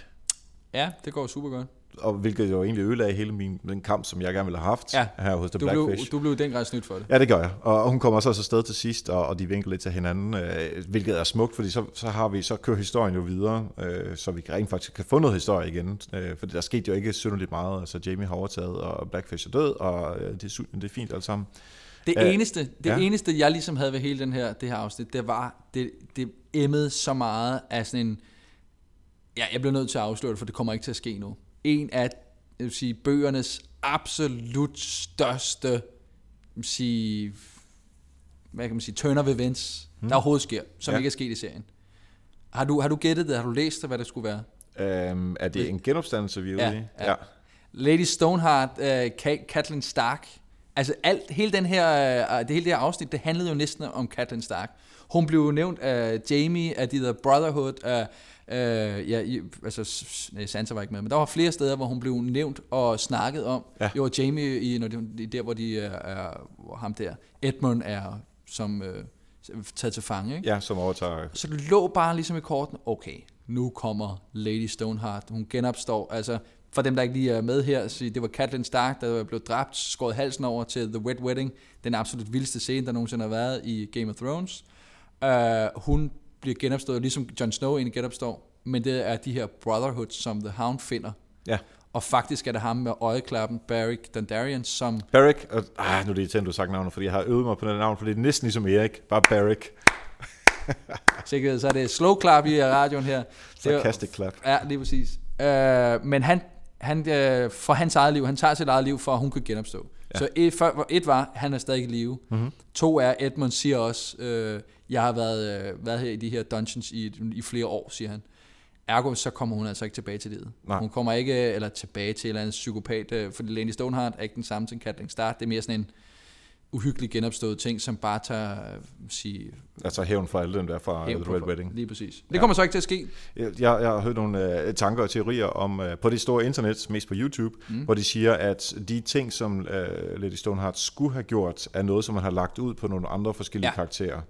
Speaker 2: Ja, det går super godt.
Speaker 1: Og hvilket jo egentlig ødelagde hele min den kamp, som jeg gerne ville have haft
Speaker 2: Ja.
Speaker 1: her hos The
Speaker 2: Du blev,
Speaker 1: Blackfish.
Speaker 2: du blev den grad snydt for det.
Speaker 1: Ja, det gør jeg. Og og hun kommer så afsted til sidst, og, og de vinker lidt til hinanden, øh, hvilket er smukt, fordi så, så har vi så kører historien jo videre, øh, så vi rent faktisk kan få noget historie igen. Øh, fordi der skete jo ikke synderligt meget. Altså Jamie har overtaget, og Blackfish er død, og øh, det, er, det er fint alt sammen.
Speaker 2: Det
Speaker 1: Øh,
Speaker 2: eneste, det
Speaker 1: ja.
Speaker 2: eneste, jeg ligesom havde ved hele den her, det her afsnit, det var, det, det emmede så meget af sådan en, ja, jeg bliver nødt til at afsløre det, for det kommer ikke til at ske nu. En af, jeg vil sige, bøgernes absolut største, jeg vil sige, hvad kan man sige, turn of events, hmm. der overhovedet sker, som
Speaker 1: Ja.
Speaker 2: ja. ikke er sket i serien. Har du, har du gættet det? Har du læst det, hvad det skulle være?
Speaker 1: Øhm, er det en genopstandelse, vi er
Speaker 2: Ja,
Speaker 1: ude i?
Speaker 2: ja. Lady Stoneheart, uh, Catelyn Stark. Altså alt, hele den her, uh, det hele det her afsnit, det handlede jo næsten om Catelyn Stark. Hun blev jo nævnt af Jamie, af de der Brotherhood, af, uh, ja, i, altså Sansa var ikke med, men der var flere steder, hvor hun blev nævnt og snakket om.
Speaker 1: Ja.
Speaker 2: Jo, Jamie, i, når de, der hvor de er, hvor ham der, Edmund er som uh, taget til fange, ikke?
Speaker 1: Ja, som overtager.
Speaker 2: Så det lå bare ligesom i korten, okay, nu kommer Lady Stoneheart, hun genopstår, altså for dem, der ikke lige er med her, så det var Catelyn Stark, der blev dræbt, skåret halsen over til The Wet Wedding, den absolut vildeste scene, der nogensinde har været i Game of Thrones. Uh, hun bliver genopstået, ligesom Jon Snow egentlig genopstår, men det er de her Brotherhood, som The Hound finder.
Speaker 1: Ja.
Speaker 2: Og faktisk er det ham med øjeklappen, Beric Dondarrion, som...
Speaker 1: Barrick, og, ah, nu er det irriterende, du har sagt navnet, fordi jeg har øvet mig på den navn, for det er næsten ligesom Erik, bare Barrick.
Speaker 2: Sikkert, så er det slow clap i radioen her. Er-
Speaker 1: Sarcastic clap.
Speaker 2: Ja, lige præcis. Øh, men han, han øh, for hans eget liv, han tager sit eget liv, for at hun kan genopstå. Ja. Så et, for, et var, han er stadig i live. Mm-hmm. To er, Edmund siger også, øh, jeg har været, øh, været her i de her dungeons i, i flere år, siger han. Ergo, så kommer hun altså ikke tilbage til livet.
Speaker 1: Nej.
Speaker 2: Hun kommer ikke, eller tilbage til en eller anden psykopat, øh, fordi Lady Stoneheart er ikke den samme som Catelyn Stark. Det er mere sådan en uhyggelig genopstået ting, som bare tager, øh, sige,
Speaker 1: Altså hævn for alle dem der fra The Red. Wedding.
Speaker 2: Lige præcis. Det kommer så ikke til at ske.
Speaker 1: Jeg, jeg har hørt nogle øh, tanker og teorier om øh, på det store internet, mest på YouTube, mm. hvor de siger, at de ting, som øh, Lady Stoneheart skulle have gjort, er noget, som man har lagt ud på nogle andre forskellige
Speaker 2: Ja.
Speaker 1: ja. karakterer.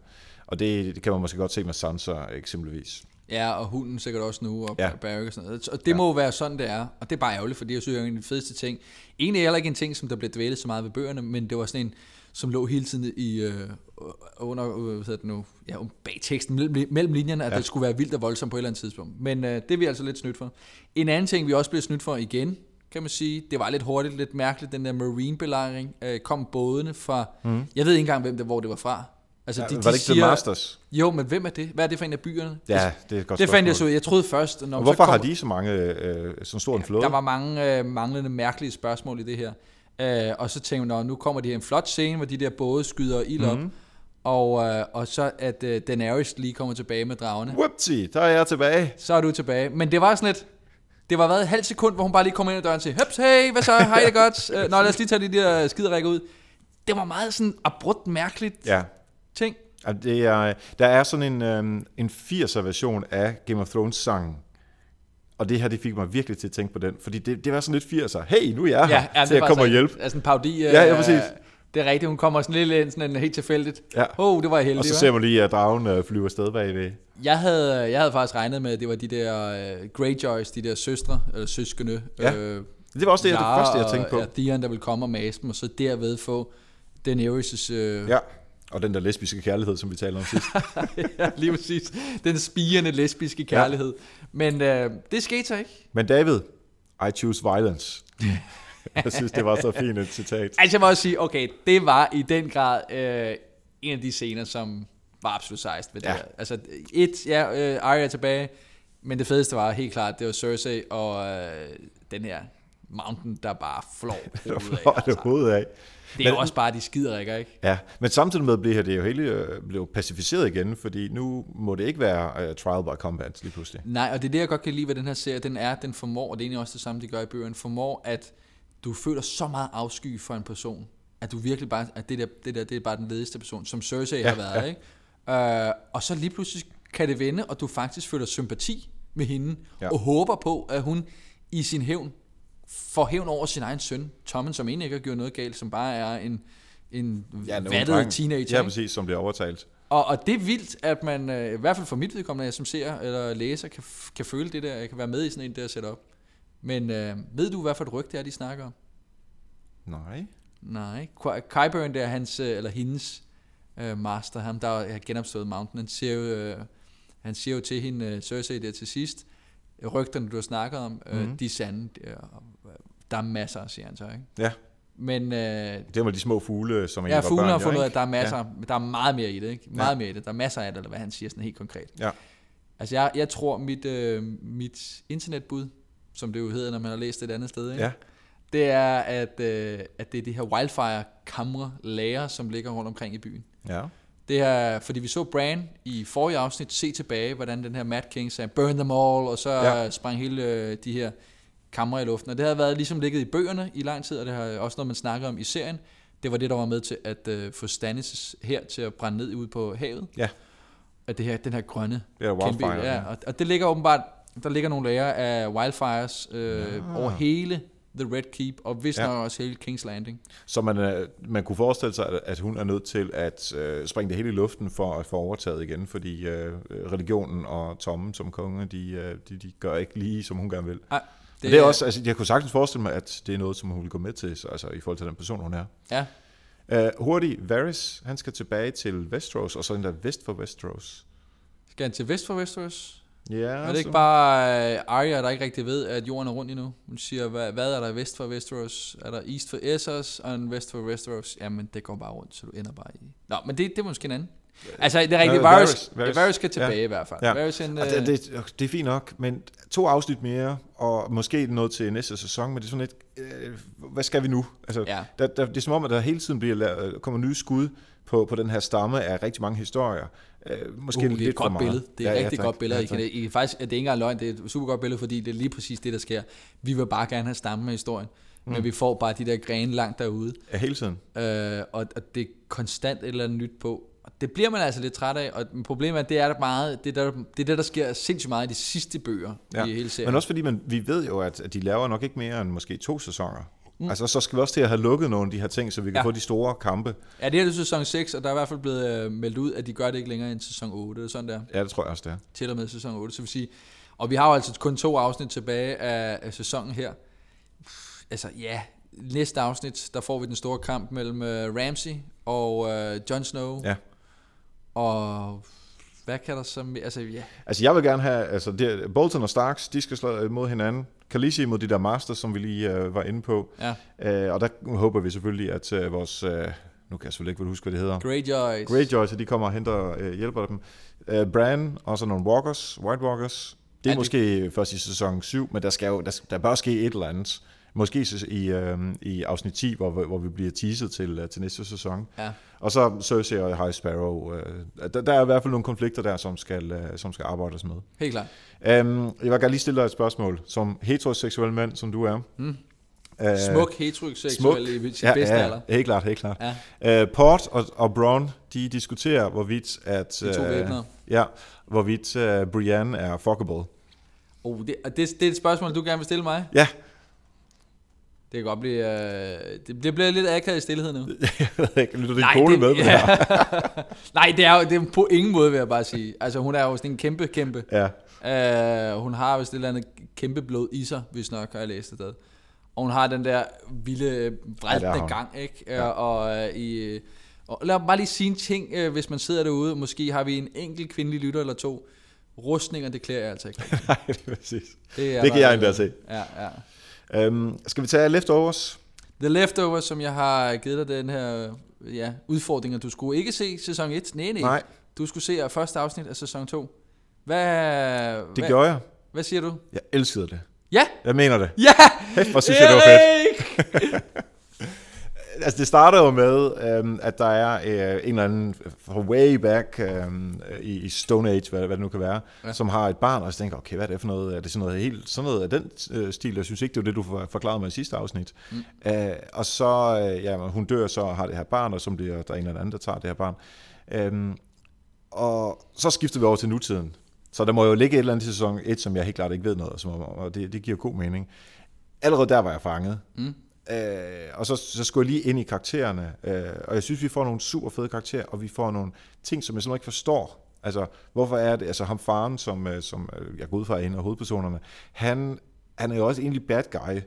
Speaker 1: Og det, det kan man måske godt se med Sansa eksempelvis.
Speaker 2: Ja, og hunden sikkert også nu, og
Speaker 1: Ja.
Speaker 2: ja. Barrick og sådan noget. Og det ja. må jo være sådan, det er. Og det er bare ærgerligt, fordi jeg synes, det er en af de fedeste ting. Egentlig er heller ikke en ting, som der blev dvælet så meget ved bøgerne, men det var sådan en, som lå hele tiden i, øh, under, øh, hvad hedder det nu, ja, bag teksten, mellem, mellem linjerne, at ja. det skulle være vildt og voldsomt på et eller andet tidspunkt. Men øh, det er vi altså lidt snydt for. En anden ting, vi også blev snydt for igen, kan man sige, det var lidt hurtigt, lidt mærkeligt, den der marine-belejring, øh, kom bådene fra, mm. jeg ved ikke engang, hvem det, hvor det var fra. Altså,
Speaker 1: Ja, var det ikke The Masters?
Speaker 2: Jo, men hvem er det? Hvad er det for en af byerne?
Speaker 1: Ja, det er godt
Speaker 2: Det fandt jeg så, jeg troede først, når
Speaker 1: Og
Speaker 2: så
Speaker 1: hvorfor
Speaker 2: kom,
Speaker 1: har de så mange, øh, så stor en flåde?
Speaker 2: Der var mange øh, manglende mærkelige spørgsmål i det her. Øh, og så tænkte jeg, "Nå, nu kommer de her en flot scene, hvor de der både skyder ild op, mm. og, øh, og så at øh, Daenerys lige kommer tilbage med dragerne.
Speaker 1: Whoopsie, der er jeg tilbage.
Speaker 2: Så er du tilbage. Men det var sådan lidt, det var været et halvt sekund, hvor hun bare lige kom ind ad døren og sagde, Høps, hey, hvad så, hej det godt. Øh, Nå, lad os lige tage de der skiderækker ud. Det var meget sådan abrupt mærkeligt
Speaker 1: Ja,
Speaker 2: ting.
Speaker 1: Det er, der er sådan en, øhm, en 80'er version af Game of Thrones sang. Og det her, det fik mig virkelig til at tænke på den. Fordi det, det var sådan lidt 80'er. Hey, nu er jeg her,
Speaker 2: ja,
Speaker 1: til at komme og hjælpe.
Speaker 2: Altså en parodi.
Speaker 1: Ja, ja, præcis.
Speaker 2: Det er rigtigt, hun kommer sådan lidt ind, sådan en helt tilfældigt.
Speaker 1: Ja.
Speaker 2: Oh, det var jeg heldig,
Speaker 1: Og så ser man lige, at dragen øh, flyver afsted bagved.
Speaker 2: Jeg havde, jeg havde faktisk regnet med, at det var de der uh, Greyjoys, de der søstre, eller søskende.
Speaker 1: Ja,
Speaker 2: øh,
Speaker 1: Det var også det, det
Speaker 2: Yara
Speaker 1: første, jeg tænkte på.
Speaker 2: Og, ja, Theon, der vil komme og mase dem, og så derved få Daenerys' øh,
Speaker 1: Ja, og den der lesbiske kærlighed, som vi talte om sidst.
Speaker 2: ja, lige præcis. Den spirende lesbiske kærlighed. Ja. Men øh, det skete så ikke.
Speaker 1: Men David, I choose violence. jeg synes, det var så fint et citat.
Speaker 2: Altså jeg må også sige, okay, det var i den grad øh, en af de scener, som var absolut sejst ved det
Speaker 1: Ja.
Speaker 2: her. Altså et, ja, øh, Arya er tilbage, men det fedeste var helt klart, det var Cersei og øh, den her Mountain, der bare flår hovedet af.
Speaker 1: det
Speaker 2: Altså.
Speaker 1: hovedet af?
Speaker 2: Det er
Speaker 1: Men-
Speaker 2: også bare de skiderikker, ikke?
Speaker 1: Ja, men samtidig med blev det jo hele øh, blev pacificeret igen, fordi nu må det ikke være uh, trial by combat lige pludselig.
Speaker 2: Nej, og det er det, jeg godt kan lide ved den her serie, den er, den formår, og det er egentlig også det samme, de gør i bøgerne, formår, at du føler så meget afsky for en person, at du virkelig bare, at det der, det der det er bare den ledigste person, som Cersei ja, har været, ja. ikke? Uh, og så lige pludselig kan det vende, og du faktisk føler sympati med hende. Ja. og håber på, at hun i sin hævn får hævn over sin egen søn, Tommen, som egentlig ikke har gjort noget galt, som bare er en, en
Speaker 1: Ja,
Speaker 2: vattet teenager.
Speaker 1: Ja, præcis, som bliver overtalt.
Speaker 2: Og, og det er vildt, at man, øh, i hvert fald for mit vedkommende, jeg som ser eller læser, kan, kan føle det der, jeg kan være med i sådan en der setup. Men øh, ved du, hvad for et rygte er, de snakker om?
Speaker 1: Nej.
Speaker 2: Nej. Qyburn, der er hans, øh, eller hendes øh, master, ham der har genopstået Mountain, han siger jo, øh, han siger jo til hende, øh, Cersei der til sidst, rygterne, du har snakket om, øh,
Speaker 1: Mhm.
Speaker 2: de er sande. Er- Der er masser, siger han så, ikke?
Speaker 1: Ja,
Speaker 2: Men øh,
Speaker 1: det var de små fugle, som
Speaker 2: ja,
Speaker 1: egentlig var
Speaker 2: fuglene
Speaker 1: børn,
Speaker 2: har fundet ud af, at der er masser, ja. der er meget mere i det, ikke? Meget
Speaker 1: Ja.
Speaker 2: mere i det. Der er masser af det, eller hvad han siger sådan helt konkret.
Speaker 1: Ja.
Speaker 2: Altså, jeg, jeg tror, mit, øh, mit internetbud, som det jo hedder, når man har læst det et andet sted, ikke?
Speaker 1: Ja.
Speaker 2: det er, at, øh, at det er de her wildfire-kamre, lager, som ligger rundt omkring i byen.
Speaker 1: Ja.
Speaker 2: Det er, fordi vi så Bran i forrige afsnit se tilbage, hvordan den her Mad King sagde, burn them all, og så
Speaker 1: Ja.
Speaker 2: ja. sprang hele øh, de her kamre i luften. Og det har været ligesom ligget i bøgerne i lang tid, og det har også noget, man snakker om i serien. Det var det, der var med til at øh, få Stannis her til at brænde ned ude på havet.
Speaker 1: Ja.
Speaker 2: At det her, den her grønne kæmpe,
Speaker 1: wildfire.
Speaker 2: ja, og, og det ligger åbenbart, der ligger nogle lager af wildfires øh, ja. over hele The Red Keep, og vist
Speaker 1: Ja.
Speaker 2: nok også hele King's Landing.
Speaker 1: Så man, øh, man kunne forestille sig, at- hun er nødt til at øh, springe det hele i luften for at få overtaget igen, fordi øh, religionen og Tommen som konge, de, øh, de, de gør ikke lige, som hun gerne vil.
Speaker 2: Ej,
Speaker 1: Det, det er også, altså, jeg kunne sagtens forestille mig, at det er noget, som hun vil gå med til, så, altså i forhold til den person, hun er.
Speaker 2: Ja,
Speaker 1: Uh, hurtigt, Varys, han skal tilbage til Westeros, og så endda vest for Westeros.
Speaker 2: skal han til vest for Westeros?
Speaker 1: Ja,
Speaker 2: Er det ikke bare uh, Arya, der ikke rigtig ved, at jorden er rundt endnu? Hun siger, hvad, hvad er der vest for Westeros? Er der east for Essos og en vest for Westeros? Jamen, det går bare rundt, så du ender bare i... Nå, men det, det er måske en anden. Altså, det er rigtigt.
Speaker 1: Øh,
Speaker 2: Varys,
Speaker 1: Varys-
Speaker 2: Varys, skal tilbage
Speaker 1: ja.
Speaker 2: i hvert fald.
Speaker 1: Ja.
Speaker 2: Varys, han,
Speaker 1: Og
Speaker 2: øh,
Speaker 1: det, det, det er fint nok, men to afsnit mere, og måske noget til næste sæson, men det er sådan lidt, øh, hvad skal vi nu? Altså,
Speaker 2: Ja.
Speaker 1: der, der, det er som om, at der hele tiden bliver lavet, kommer nye skud på, på den her stamme af rigtig mange historier. Øh, måske
Speaker 2: Uh,
Speaker 1: lidt
Speaker 2: det er et
Speaker 1: for
Speaker 2: godt billede. Det er
Speaker 1: Ja,
Speaker 2: et
Speaker 1: ja,
Speaker 2: rigtig
Speaker 1: tak.
Speaker 2: godt billede.
Speaker 1: Ja,
Speaker 2: Ja, I kan,
Speaker 1: tak.
Speaker 2: I kan faktisk, det er ikke engang løgn, det er et super godt billede, fordi det er lige præcis det, der sker. Vi vil bare gerne have stammen af historien, mm. men vi får bare de der grene langt derude,
Speaker 1: Ja, hele tiden.
Speaker 2: øh, og, og det er konstant et eller andet nyt på. Det bliver man altså lidt træt af, og problemet er, at det er der meget, det er, der, det er det, der sker sindssygt meget i de sidste bøger
Speaker 1: Ja.
Speaker 2: i hele serien.
Speaker 1: Men også fordi man, vi ved jo, at at de laver nok ikke mere end måske to sæsoner. Mm. Altså, så skal vi også til at have lukket nogle af de her ting, så vi kan ja. Få de store kampe.
Speaker 2: Ja, det er sæson 6, og der er i hvert fald blevet øh, meldt ud, at de gør det ikke længere end sæson 8. Det er sådan der,
Speaker 1: Ja, det tror jeg også, det er.
Speaker 2: til og med sæson 8. Så vil sige, og vi har jo altså kun to afsnit tilbage af, af sæsonen her. Altså ja, næste afsnit, der får vi den store kamp mellem øh, Ramsey og øh, Jon Snow.
Speaker 1: Ja.
Speaker 2: Og hvad kan der så mere? Altså ja,
Speaker 1: Altså, jeg vil gerne have, altså, det, Bolton og Starks, de skal slå mod hinanden. Khaleesi mod de der Masters, som vi lige øh, var inde på.
Speaker 2: ja.
Speaker 1: Øh, og der håber vi selvfølgelig, at øh, vores, øh, nu kan jeg selvfølgelig ikke huske, hvad det hedder.
Speaker 2: Greyjoys.
Speaker 1: Greyjoy, så de kommer og henter, øh, hjælper dem. Øh, Bran, og så nogle Walkers, White Walkers. Det er
Speaker 2: Ja, det-
Speaker 1: måske først i sæson 7, men der, skal jo, der, der bør ske et eller andet. Måske i, øh, i afsnit 10, hvor, hvor vi bliver teaset til, øh, til næste sæson.
Speaker 2: Ja.
Speaker 1: Og så Cersei og High Sparrow. Øh, der, der er i hvert fald nogle konflikter der, som skal, øh, som skal arbejdes med.
Speaker 2: Helt klart.
Speaker 1: Um, jeg vil gerne lige stille dig et spørgsmål. Som heteroseksuel mand, som du er.
Speaker 2: Mm.
Speaker 1: Uh,
Speaker 2: Smuk heteroseksuel i sin
Speaker 1: ja,
Speaker 2: bedste
Speaker 1: ja,
Speaker 2: alder.
Speaker 1: helt klart, helt klart.
Speaker 2: Ja.
Speaker 1: Uh, Port og, og Braun, de diskuterer, hvorvidt at...
Speaker 2: De to
Speaker 1: øh. Ja, hvorvidt uh, Brienne er fuckable.
Speaker 2: Oh, det, det, det er et spørgsmål, du gerne vil stille mig?
Speaker 1: Ja,
Speaker 2: Det kan godt blive... Øh, det, det bliver lidt akavet i stillhed nu.
Speaker 1: lytter din kone
Speaker 2: det,
Speaker 1: med på her?
Speaker 2: Nej, det er jo det er på ingen måde, vil jeg bare sige. Altså, hun er jo sådan en kæmpe, kæmpe.
Speaker 1: Ja,
Speaker 2: Uh, hun har vist et eller andet kæmpe blod i sig, hvis nok har jeg læst det. Og hun har den der vilde
Speaker 1: Ja,
Speaker 2: vredne
Speaker 1: har hun.
Speaker 2: gang, ikke? Ja. Og, uh, i, og lad mig bare lige sige en ting, hvis man sidder derude. Måske har vi en enkelt kvindelig lytter eller to. Rustninger, det klæder jeg altså ikke.
Speaker 1: nej, det er præcis.
Speaker 2: Det, er
Speaker 1: Det kan
Speaker 2: der-
Speaker 1: jeg endda se.
Speaker 2: Ja, ja.
Speaker 1: Um, skal vi tage leftovers?
Speaker 2: The Leftovers, som jeg har givet dig den her ja, udfordring, at du skulle ikke se sæson 1. Nej, nej.
Speaker 1: Nej,
Speaker 2: Du skulle se første afsnit af sæson 2. Hvad,
Speaker 1: det
Speaker 2: hvad,
Speaker 1: gjorde jeg.
Speaker 2: hvad siger du?
Speaker 1: Jeg elskede det.
Speaker 2: Ja!
Speaker 1: Jeg mener det.
Speaker 2: Ja!
Speaker 1: Hæft, hvor synes jeg, det var fedt. Altså, det starter jo med, øhm, at der er øh, en eller anden fra way back øhm, i, i Stone Age, hvad, hvad det nu kan være, ja. Som har et barn, og så tænker, okay, hvad er det for noget? Er det sådan noget helt sådan noget af den øh, stil? Jeg synes ikke, det var det, du for- forklarede mig i sidste afsnit. Mm. Øh, og så, øh, ja, hun dør så og har det her barn, og så bliver der en eller anden, der tager det her barn. Øhm, og så skifter vi over til nutiden. Så der må jo ligge et eller andet sæson 1, som jeg helt klart ikke ved noget om, og det, det giver god mening. allerede der var jeg fanget. Mm. Øh, og så, så skulle jeg lige ind i karaktererne, øh, og jeg synes, vi får nogle super fede karakterer, og vi får nogle ting, som jeg simpelthen ikke forstår. Altså, hvorfor er det, altså ham faren, som, øh, som øh, jeg går ud fra er en af hovedpersonerne, han, han er jo også egentlig bad guy,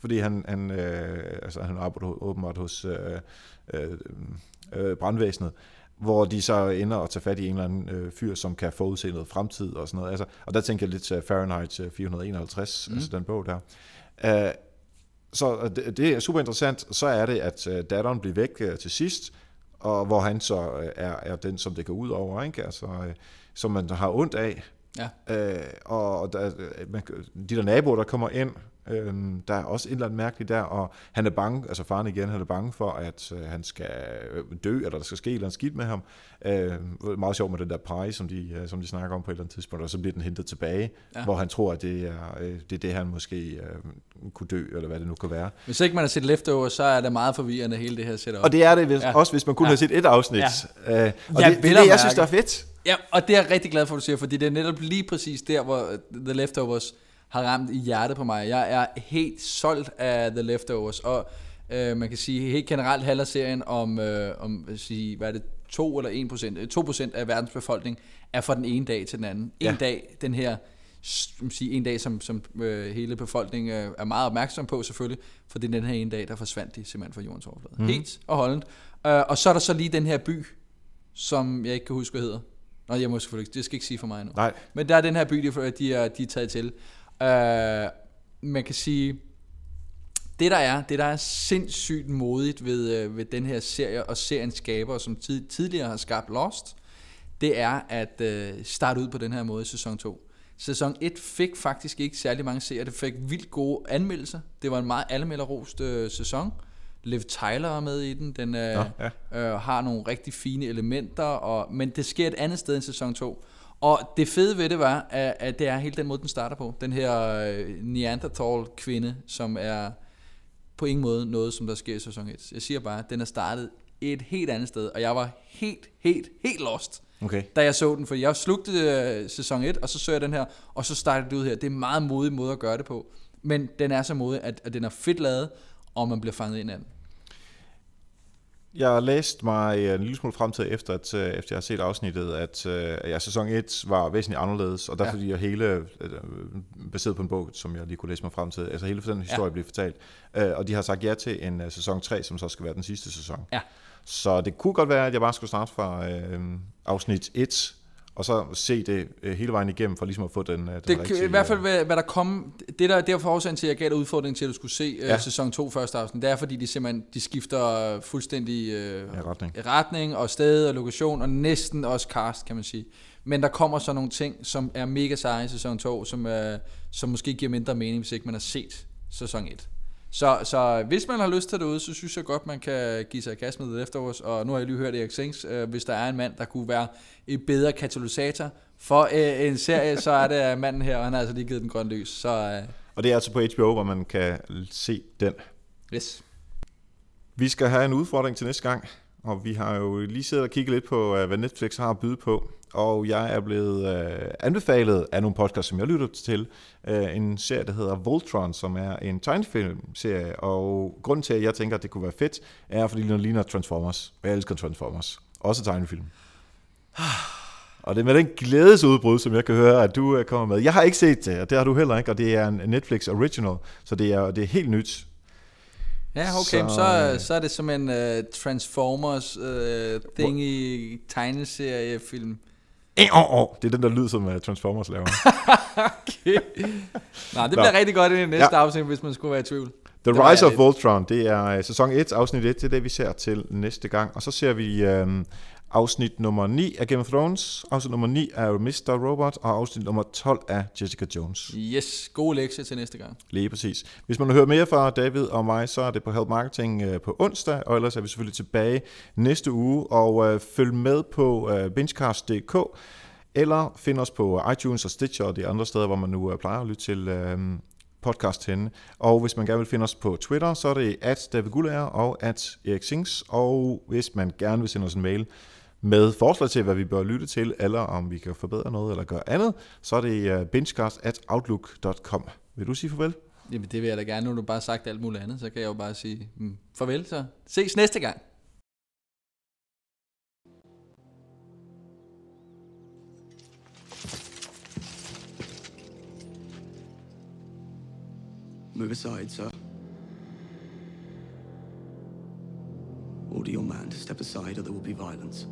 Speaker 1: fordi han, han, øh, altså, han arbejder åbenbart hos øh, øh, øh, brandvæsenet, hvor de så ender og tager fat i en eller anden øh, fyr, som kan forudse noget fremtid og sådan noget. Altså, og der tænker jeg lidt til Fahrenheit 451, mm. altså den bog der. Uh, så det, det er super interessant. Så er det, at uh, datteren bliver væk uh, til sidst, og hvor han så uh, er, er den, som det går ud over, ikke? Altså, uh, som man har ondt af. Ja. Uh, og der, man, de der naboer, der kommer ind, Øhm, der er også et eller andet mærkeligt der, og han er bange, altså faren igen, han er bange for, at øh, han skal øh, dø, eller der skal ske et eller andet skidt med ham. Øh, meget sjovt med den der pege, som de, øh, som de snakker om på et eller andet tidspunkt, og så bliver den hentet tilbage, ja. hvor han tror, at det er, øh, det er det, han måske øh, kunne dø, eller hvad det nu kan være.
Speaker 2: Hvis ikke man har set Leftover, så er det meget forvirrende, hele det her setup.
Speaker 1: Og det er det hvis, ja. også, hvis man kun ja. har set et afsnit. Ja. Øh, og ja, det, det det, jeg synes, der er fedt.
Speaker 2: Ja, og det er jeg rigtig glad for, at du siger, fordi det er netop lige præcis der, hvor The Leftovers har ramt i hjertet på mig. Jeg er helt solgt af The Leftovers, og øh, man kan sige helt generelt handler serien om, øh, om sige, hvad er det, 2 eller 1 procent, 2 procent af verdens befolkning er fra den ene dag til den anden. En ja. dag, den her, sige, en dag, som, som øh, hele befolkningen øh, er meget opmærksom på selvfølgelig, for det er den her ene dag, der forsvandt de simpelthen fra jordens overflade. Mm. Helt og holdent. Øh, og så er der så lige den her by, som jeg ikke kan huske, hvad hedder. Nå, jeg må selvfølgelig det skal ikke sige for mig nu.
Speaker 1: Nej.
Speaker 2: Men der er den her by, de, de, er, de er taget til. Uh, man kan sige, det der er, det der er sindssygt modigt ved, uh, ved den her serie, og seriens skaber, som tid, tidligere har skabt Lost, det er at uh, starte ud på den her måde i sæson 2. Sæson 1 fik faktisk ikke særlig mange serier, det fik vildt gode anmeldelser. Det var en meget almelderost uh, sæson. Liv Tyler er med i den. Den uh, ja, ja. Uh, har nogle rigtig fine elementer, og, men det sker et andet sted end sæson 2. Og det fede ved det var, at, at det er helt den måde, den starter på. Den her øh, Neanderthal-kvinde, som er på ingen måde noget, som der sker i sæson 1. Jeg siger bare, at den er startet et helt andet sted, og jeg var helt, helt, helt lost,
Speaker 1: okay.
Speaker 2: da jeg så den. For jeg slugte øh, sæson 1, og så så jeg den her, og så startede det ud her. Det er en meget modig måde at gøre det på. Men den er så modig, at, at den er fedt lavet, og man bliver fanget ind af den.
Speaker 1: Jeg læste mig en lille smule frem til, efter, at, øh, efter jeg har set afsnittet, at uh, ja, sæson 1 var væsentligt anderledes, og derfor ja. jeg hele, baseret på en bog, som jeg lige kunne læse mig frem til, altså hele den historie ja. blev fortalt, og de har sagt ja til en sæson 3, som så skal være den sidste sæson.
Speaker 2: Ja.
Speaker 1: Så det kunne godt være, at jeg bare skulle starte fra uh, afsnit 1, og så se det øh, hele vejen igennem, for ligesom at få den, øh, den
Speaker 2: det,
Speaker 1: rigtige...
Speaker 2: I hvert fald, hvad, hvad der kom... Det der, derfor årsagen til, at jeg gav dig udfordring til, at du skulle se øh, ja. sæson 2 første afsnit, det er, fordi de simpelthen de skifter fuldstændig øh,
Speaker 1: ja, retning.
Speaker 2: retning og sted og lokation, og næsten også cast, kan man sige. Men der kommer så nogle ting, som er mega seje i sæson 2, som, øh, som måske giver mindre mening, hvis ikke man har set sæson 1. Så, så hvis man har lyst til det ude, så synes jeg godt, man kan give sig i kast med det efterårs. Og nu har jeg lige hørt Erik Sings, øh, hvis der er en mand, der kunne være et bedre katalysator for øh, en serie, så er det manden her, og han har altså lige givet den grønne lys. Så, øh.
Speaker 1: Og det er altså på HBO, hvor man kan se den.
Speaker 2: Yes.
Speaker 1: Vi skal have en udfordring til næste gang, og vi har jo lige siddet og kigget lidt på, øh, hvad Netflix har at byde på og jeg er blevet øh, anbefalet af nogle podcasts, som jeg lytter til, øh, en serie, der hedder Voltron, som er en tegnefilmserie, og grunden til, at jeg tænker, at det kunne være fedt, er, fordi den ligner Transformers. Jeg elsker Transformers. Også tegnefilm. Og det er med den glædesudbrud, som jeg kan høre, at du øh, kommer med. Jeg har ikke set det, og det har du heller ikke, og det er en Netflix original, så det er, det er helt nyt.
Speaker 2: Ja, okay, så, så, så er det som en uh, Transformers uh, thing i tegneseriefilm.
Speaker 1: Eh, oh, oh. Det er den der lyd, som uh, Transformers laver.
Speaker 2: okay. Nå, det bliver Nå. rigtig godt i det næste ja. afsnit, hvis man skulle være i tvivl.
Speaker 1: The det Rise of Voltron, det er uh, sæson 1, afsnit 1, det er det, vi ser til næste gang. Og så ser vi um, afsnit nummer 9 af Game of Thrones, afsnit nummer 9 af Mr. Robot, og afsnit nummer 12 af Jessica Jones.
Speaker 2: Yes, god lektie til næste gang.
Speaker 1: Lige præcis. Hvis man vil høre mere fra David og mig, så er det på Help Marketing uh, på onsdag, og ellers er vi selvfølgelig tilbage næste uge, og uh, følg med på uh, bingecast.dk, eller find os på iTunes og Stitcher og de andre steder, hvor man nu uh, plejer at lytte til uh, podcast henne. Og hvis man gerne vil finde os på Twitter, så er det at David Gullager og at Erik Sings. Og hvis man gerne vil sende os en mail, med forslag til, hvad vi bør lytte til, eller om vi kan forbedre noget eller gøre andet, så er det øh, bingecast at outlook.com. Vil du sige farvel?
Speaker 2: Jamen det vil jeg da gerne, nu har du bare sagt alt muligt andet, så kan jeg jo bare sige mm, farvel så. Ses næste gang.
Speaker 3: Move aside, sir. Order your man to step aside or there will be violence.